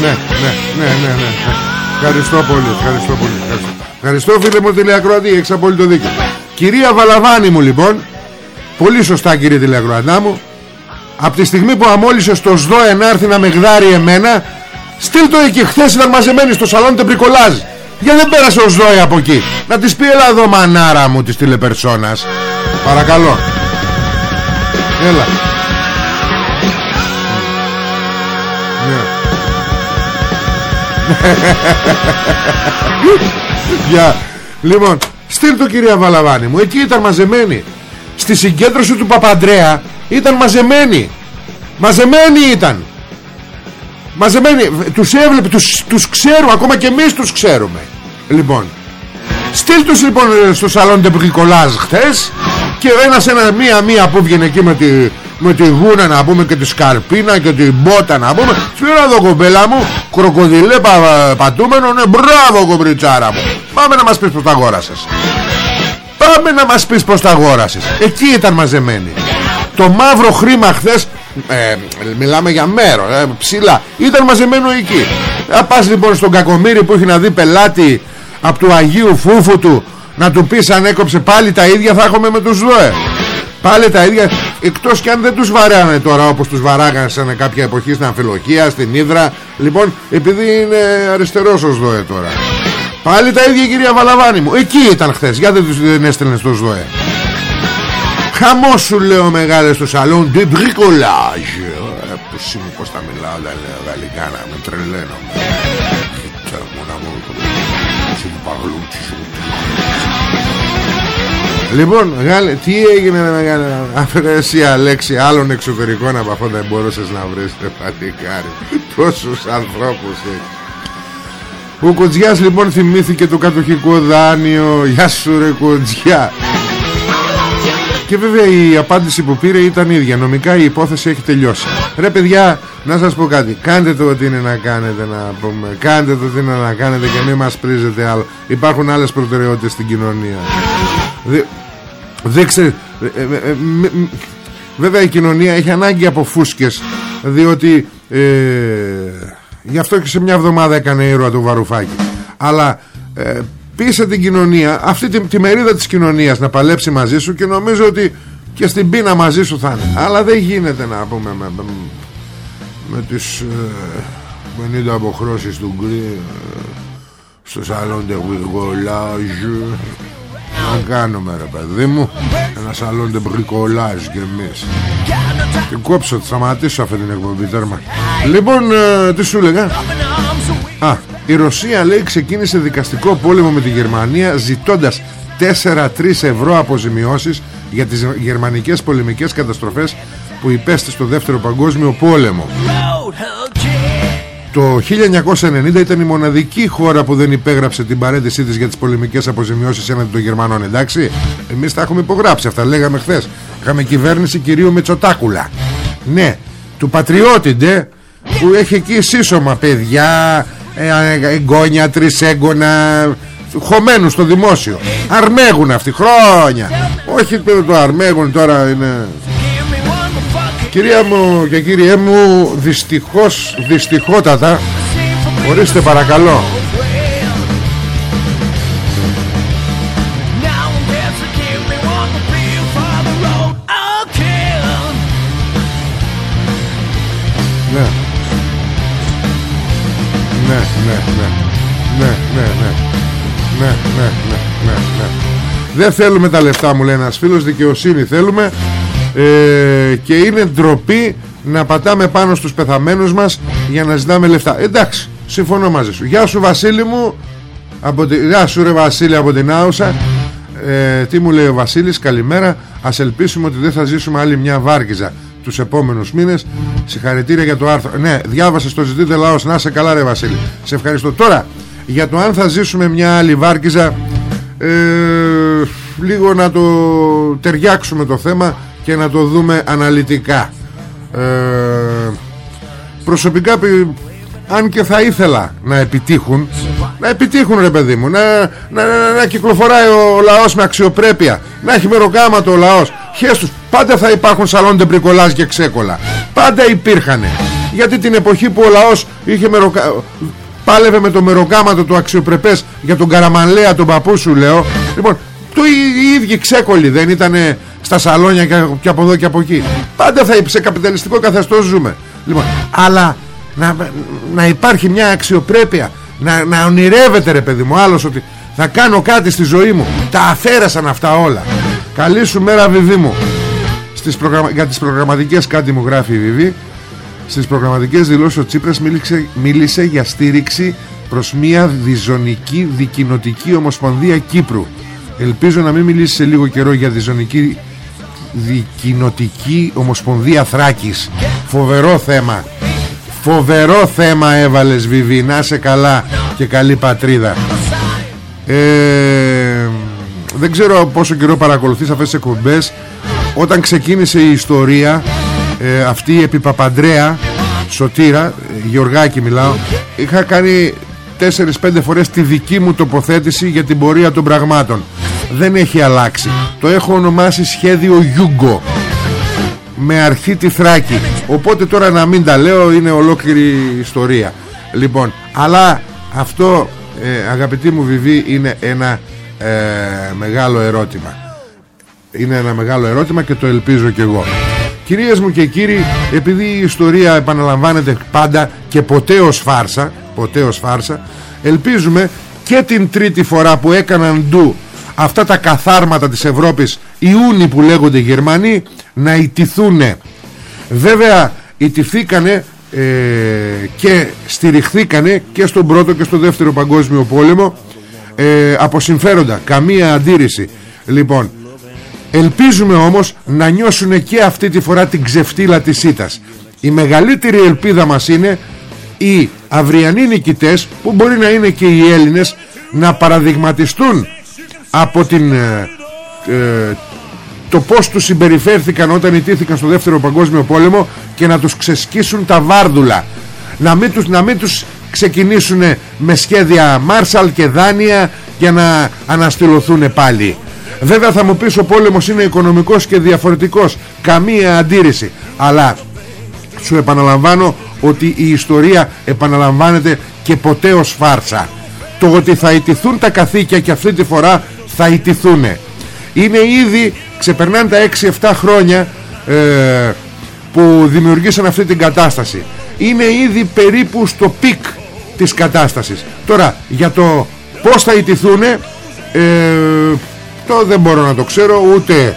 ναι, ναι, ναι, ναι, ναι. Ευχαριστώ πολύ, ευχαριστώ πολύ. Ευχαριστώ, ευχαριστώ φίλε μου τηλεακροατή, έχεις απόλυτο δίκιο. Κυρία Βαλαβάνη μου λοιπόν, πολύ σωστά κύριε τηλεακροατά μου, από τη στιγμή που αμόλυσες στο ΣΔΟΕ να έρθει να με γδάρει εμένα, στείλ το εκεί, χθες ήταν μαζεμένη στο σαλόν τεμπρικολάζ. Γιατί δεν πέρασε ο ΣΔΟΕ από εκεί. Να της πει έλα εδώ μανάρα μου της τηλεπερσόνας. Παρακαλώ. Έλα. Για Λοιπόν Στείλ το κυρία Βαλαβάνη μου Εκεί ήταν μαζεμένοι Στη συγκέντρωση του Παπαντρέα Ήταν μαζεμένοι. Μαζεμένοι ήταν. Μαζεμένοι. Τους έβλεπε Τους, τους ξέρουν Ακόμα και εμείς τους ξέρουμε. Λοιπόν Στείλ τους λοιπόν στο σαλόν Τεμπρικολάζ χτες Και ένας ένα μία μία που βγαίνει εκεί με τη με τη γούνα να πούμε και τη σκαρπίνα και την μπότα να πούμε. Σφύρα εδώ κοπέλα μου Κροκοδιλέ πα, πατούμενο Ναι μπράβο κομπριτσάρα μου. Πάμε να μας πεις πως τα αγόρασες Πάμε να μας πεις πως τα αγόρασες. Εκεί ήταν μαζεμένοι. Το μαύρο χρήμα χθες ε, Μιλάμε για μέρο ε, Ψηλά Ήταν μαζεμένο εκεί. Θα πας λοιπόν στον Κακομύρη που έχει να δει πελάτη Από του Αγίου Φούφου του Να του πεις αν έκοψε πάλι τα ίδια θα έχουμε με τους ΔΟΕ. Πάλι τα ίδια Εκτός και αν δεν τους βαράνε τώρα όπως τους βαράγανε σε κάποια εποχή στην Αμφιλοχία, στην Ήδρα. Λοιπόν επειδή είναι αριστερός ο ΣΔΟΕ τώρα Πάλι τα ίδια κυρία Βαλαβάνη μου. Εκεί ήταν χθες. Γιατί δεν τους δεν έστελνες στο ΣΔΟΕ Χαμό σου λέω μεγάλε στο σαλόν de bricolage. Ε, Που σήμου πως τα μιλάω τα λέω γαλλικά να με τρελαίνω. Λοιπόν, μεγάλε, τι έγινε με μεγάλε Αφαιρέσει Αλέξη άλλων εξωτερικών από αυτό δεν μπορούσες να βρεις Πατικάρι Τόσους ανθρώπους Ο Κοντζιάς λοιπόν θυμήθηκε το κατοχικό δάνειο. Γεια σου ρε Κοντζιά και βέβαια η απάντηση που πήρε ήταν ίδια. Νομικά η υπόθεση έχει τελειώσει. Ρε παιδιά να σας πω κάτι. Κάντε το ότι είναι να κάνετε να πούμε. Κάντε το ότι είναι να κάνετε και μην μας πρίζετε άλλο. Υπάρχουν άλλες προτεραιότητες στην κοινωνία. Δεν ξέρω ε, ε, ε, Βέβαια η κοινωνία έχει ανάγκη από φούσκες Διότι ε, Γι' αυτό και σε μια εβδομάδα έκανε ήρωα του Βαρουφάκη. Αλλά ε, πείσε την κοινωνία αυτή τη, τη μερίδα της κοινωνίας να παλέψει μαζί σου και νομίζω ότι και στην πείνα μαζί σου θα είναι. Αλλά δεν γίνεται να πούμε με, με, με τις ε, 50 αποχρώσεις του γκρι ε, στο σαλόν de bricolage να κάνουμε ρε παιδί μου ένα σαλόν de bricolage και εμείς και κόψω, σταματήσω αυτή την εκπομπή τέρμα λοιπόν ε, τι σου έλεγα; Α η Ρωσία λέει ξεκίνησε δικαστικό πόλεμο με τη Γερμανία ζητώντας 4-3 ευρώ αποζημιώσεις για τις γερμανικές πολεμικές καταστροφές που υπέστη στο δεύτερο παγκόσμιο πόλεμο. Το 1990 ήταν η μοναδική χώρα που δεν υπέγραψε την παρέτησή της για τις πολεμικές αποζημιώσεις έναντι των Γερμανών εντάξει; Εμείς τα έχουμε υπογράψει αυτά λέγαμε χθες. είχαμε κυβέρνηση κυρίου Μετσοτάκουλα ναι του πατριώτιντε που έχει εκεί σύσσωμα παιδιά ε, εγγόνια, τρισέγγωνα χωμένους στο δημόσιο. Αρμέγουν αυτοί χρόνια. Όχι το αρμέγουν τώρα είναι κυρία μου και κύριέ μου δυστυχώς δυστυχότατα ορίστε παρακαλώ. Δεν θέλουμε τα λεφτά μου λέει ένας φίλος Δικαιοσύνη θέλουμε ε, Και είναι ντροπή Να πατάμε πάνω στους πεθαμένους μας Για να ζητάμε λεφτά. Εντάξει συμφωνώ μαζί σου. Γεια σου Βασίλη μου. Από τη... Γεια σου ρε Βασίλη από την Άουσα. Ε, Τι μου λέει ο Βασίλης Καλημέρα. Ας ελπίσουμε ότι δεν θα ζήσουμε άλλη μια βάρκιζα τους επόμενους μήνες. Συγχαρητήρια για το άρθρο. Ναι διάβασες το ζητείτε λαός Να σε καλά ρε Βασίλη. Σε ευχαριστώ. Τώρα για το αν θα ζήσουμε μια άλλη βάρκιζα ε, λίγο να το ταιριάξουμε το θέμα και να το δούμε αναλυτικά. Ε, προσωπικά αν και θα ήθελα να επιτύχουν να επιτύχουν ρε παιδί μου να, να, να, να κυκλοφοράει ο λαός με αξιοπρέπεια να έχει μεροκάματο ο λαός. Χέστος πάντα θα υπάρχουν σαλόντε μπρικολάζ και ξέκολα. Πάντα υπήρχανε. Γιατί την εποχή που ο λαός είχε μεροκάματο πάλευε με το μεροκάματο του αξιοπρεπές για τον Καραμανλέα τον παππού σου λέω λοιπόν το οι ίδιοι ξέκολλοι δεν ήταν στα σαλόνια και από εδώ και από εκεί. Πάντα θα σε καπιταλιστικό καθεστώς ζούμε. Λοιπόν αλλά να, να υπάρχει μια αξιοπρέπεια να, να ονειρεύεται ρε παιδί μου άλλος ότι θα κάνω κάτι στη ζωή μου. Τα αφαίρεσαν αυτά όλα. Καλή σου μέρα Βιβί μου. Στις προγραμμα... για τις προγραμματικές κάτι μου γράφει η Βιβί. Στις προγραμματικές δηλώσεις ο Τσίπρας μίλησε, μίλησε για στήριξη προς μια διζωνική δικοινοτική ομοσπονδία Κύπρου. Ελπίζω να μην μιλήσει σε λίγο καιρό για διζωνική δικοινοτική ομοσπονδία Θράκης. Φοβερό θέμα. Φοβερό θέμα έβαλες Βιβί. Να σε καλά και καλή πατρίδα. Ε, δεν ξέρω πόσο καιρό παρακολουθείς αυτές τις εκπομπές. Όταν ξεκίνησε η ιστορία ε, αυτή επί Παπαντρέα Σωτήρα, ε, Γεωργάκη μιλάω είχα κάνει 4-5 φορές τη δική μου τοποθέτηση για την πορεία των πραγμάτων δεν έχει αλλάξει. Το έχω ονομάσει σχέδιο Γιούγκο. Με αρχή τη Θράκη. Οπότε τώρα να μην τα λέω είναι ολόκληρη ιστορία. Λοιπόν αλλά αυτό ε, αγαπητοί μου Βιβί είναι ένα ε, μεγάλο ερώτημα. Είναι ένα μεγάλο ερώτημα και το ελπίζω κι εγώ. Κυρίες μου και κύριοι Επειδή η ιστορία επαναλαμβάνεται πάντα Και ποτέ ως φάρσα Ποτέ ως φάρσα Ελπίζουμε και την τρίτη φορά που έκαναν ντου Αυτά τα καθάρματα της Ευρώπης Οι ούνοι που λέγονται Γερμανοί Να ιτηθούν Βέβαια ιτηθήκανε ε, Και στηριχθήκανε Και στον πρώτο και στο δεύτερο παγκόσμιο πόλεμο ε, Από συμφέροντα. Καμία αντίρρηση. Λοιπόν Ελπίζουμε όμως να νιώσουν και αυτή τη φορά την ξεφτύλα της ήττας. Η μεγαλύτερη ελπίδα μας είναι οι αυριανοί νικητές που μπορεί να είναι και οι Έλληνες να παραδειγματιστούν από την, ε, ε, το πως τους συμπεριφέρθηκαν όταν ιτήθηκαν στο δεύτερο παγκόσμιο πόλεμο και να τους ξεσκίσουν τα βάρδουλα. Να μην τους, να μην τους ξεκινήσουν με σχέδια Μάρσαλ και δάνεια για να αναστηλωθούν πάλι. Βέβαια θα μου πεις ο πόλεμος είναι οικονομικός και διαφορετικός. Καμία αντίρρηση. Αλλά σου επαναλαμβάνω ότι η ιστορία επαναλαμβάνεται και ποτέ ως φάρσα. Το ότι θα ιτηθούν τα καθήκια και αυτή τη φορά θα ιτηθούν Είναι ήδη, ξεπερνάνε τα 6-7 χρόνια ε, που δημιουργήσαν αυτή την κατάσταση. Είναι ήδη περίπου στο peak της κατάστασης. Τώρα για το πως θα ηττηθούν ε, το δεν μπορώ να το ξέρω ούτε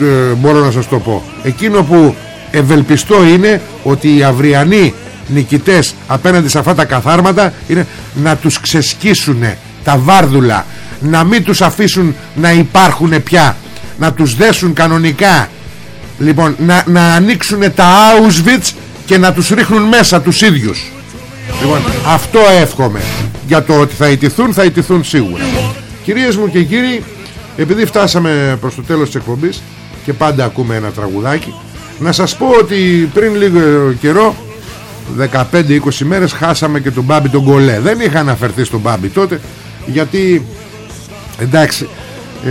ε, μπορώ να σας το πω. Εκείνο που ευελπιστώ είναι ότι οι αυριανοί νικητές απέναντι σε αυτά τα καθάρματα είναι να τους ξεσκίσουν τα βάρδουλα να μην τους αφήσουν να υπάρχουν πια να τους δέσουν κανονικά. Λοιπόν να, να ανοίξουν τα Auschwitz και να τους ρίχνουν μέσα τους ίδιους. Λοιπόν αυτό εύχομαι για το ότι θα ιτηθούν θα ιτηθούν σίγουρα. Κυρίες μου και κύριοι επειδή φτάσαμε προς το τέλος της εκπομπής και πάντα ακούμε ένα τραγουδάκι να σας πω ότι πριν λίγο καιρό 15-20 μέρες χάσαμε και τον Μπάμπη τον Κολέ. Δεν είχα αναφερθεί στον Μπάμπη τότε γιατί εντάξει ε,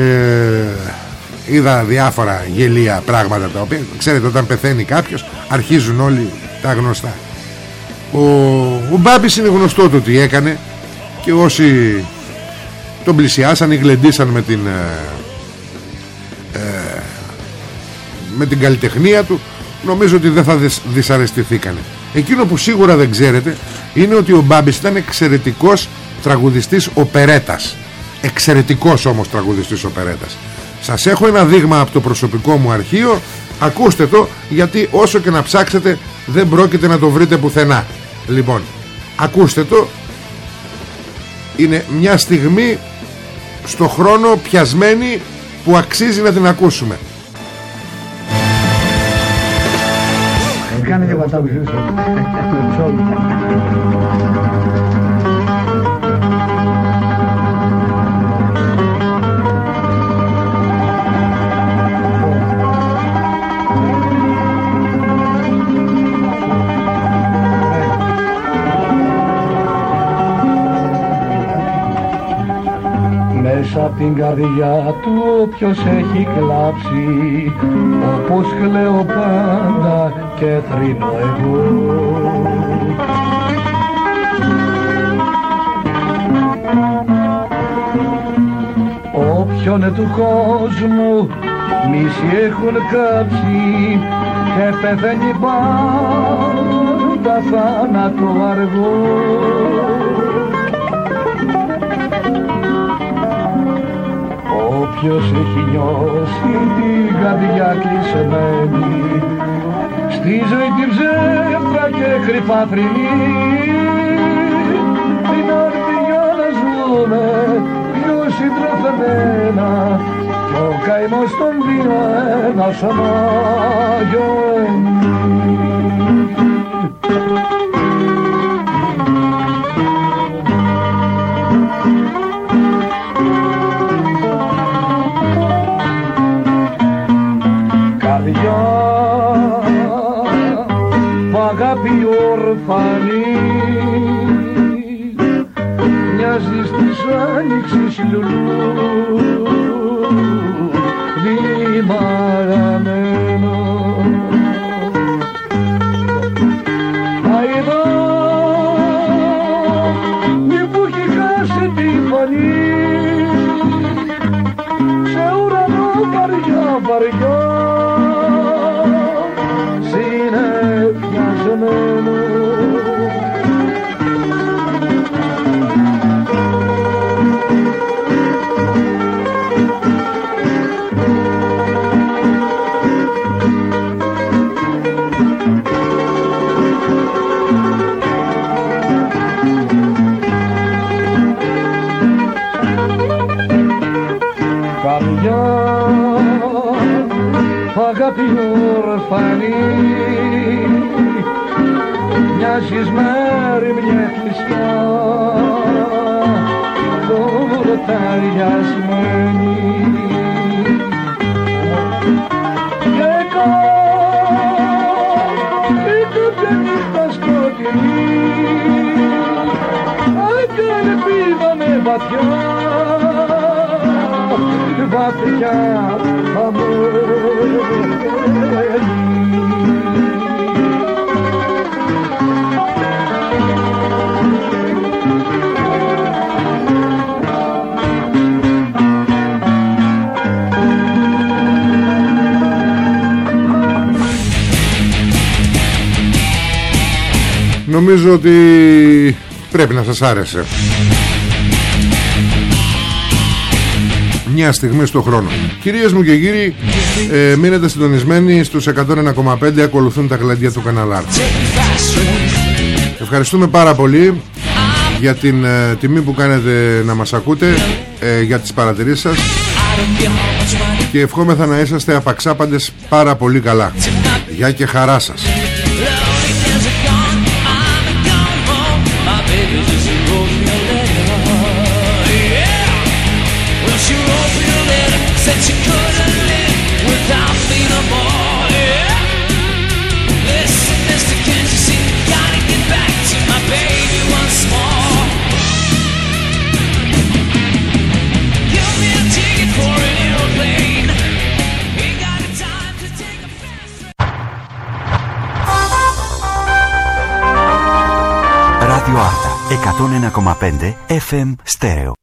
είδα διάφορα γελία πράγματα τα οποία ξέρετε όταν πεθαίνει κάποιος αρχίζουν όλοι τα γνωστά. Ο, ο Μπάμπης είναι γνωστό το τι έκανε και όσοι τον πλησιάσαν ή γλεντήσαν με την ε, ε, με την καλλιτεχνία του νομίζω ότι δεν θα δυσ, δυσαρεστηθήκανε. Εκείνο που σίγουρα δεν ξέρετε είναι ότι ο Μπάμπης ήταν εξαιρετικός τραγουδιστής οπερέτας εξαιρετικός όμως τραγουδιστής οπερέτας σας έχω ένα δείγμα από το προσωπικό μου αρχείο. Ακούστε το γιατί όσο και να ψάξετε δεν πρόκειται να το βρείτε πουθενά. Λοιπόν ακούστε το. Είναι μια στιγμή στο χρόνο πιασμένη που αξίζει να την ακούσουμε. Κάνε λίγο μέσα απ' την καρδιά του όποιος έχει κλάψει. Όπως κλαίω πάντα και θρύνω εγώ. Όποιον του κόσμου μισή έχουν κάψει και πεθαίνει πάντα θάνατο αργό Όποιος έχει νιώσει την καρδιά κλεισμένη. Στη ζωή τη ψεύδρα και κρυφά θρυνή την άρτη για να ζούμε πιο συντροφεμένα. Κι ο καημός των δύο ένα σωμάγιο μοιάζεις με μια εκκλησιά χορταριασμένη και κάτι κάποια νύχτα σκοτεινή. Έκανε πήδα με βαθιά. Βαθιά Νομίζω ότι πρέπει να σας άρεσε. Μια στιγμή στο χρόνο. Κυρίες μου και κύριοι ε, Μείνετε συντονισμένοι στους 101,5 Ακολουθούν τα γλαντιά του καναλάρ Ευχαριστούμε πάρα πολύ Για την ε, τιμή που κάνετε να μας ακούτε ε, Για τις παρατηρήσεις σας. Και ευχόμεθα να είσαστε απαξάπαντες πάρα πολύ καλά. Γεια και χαρά σας 101,5 FM Stereo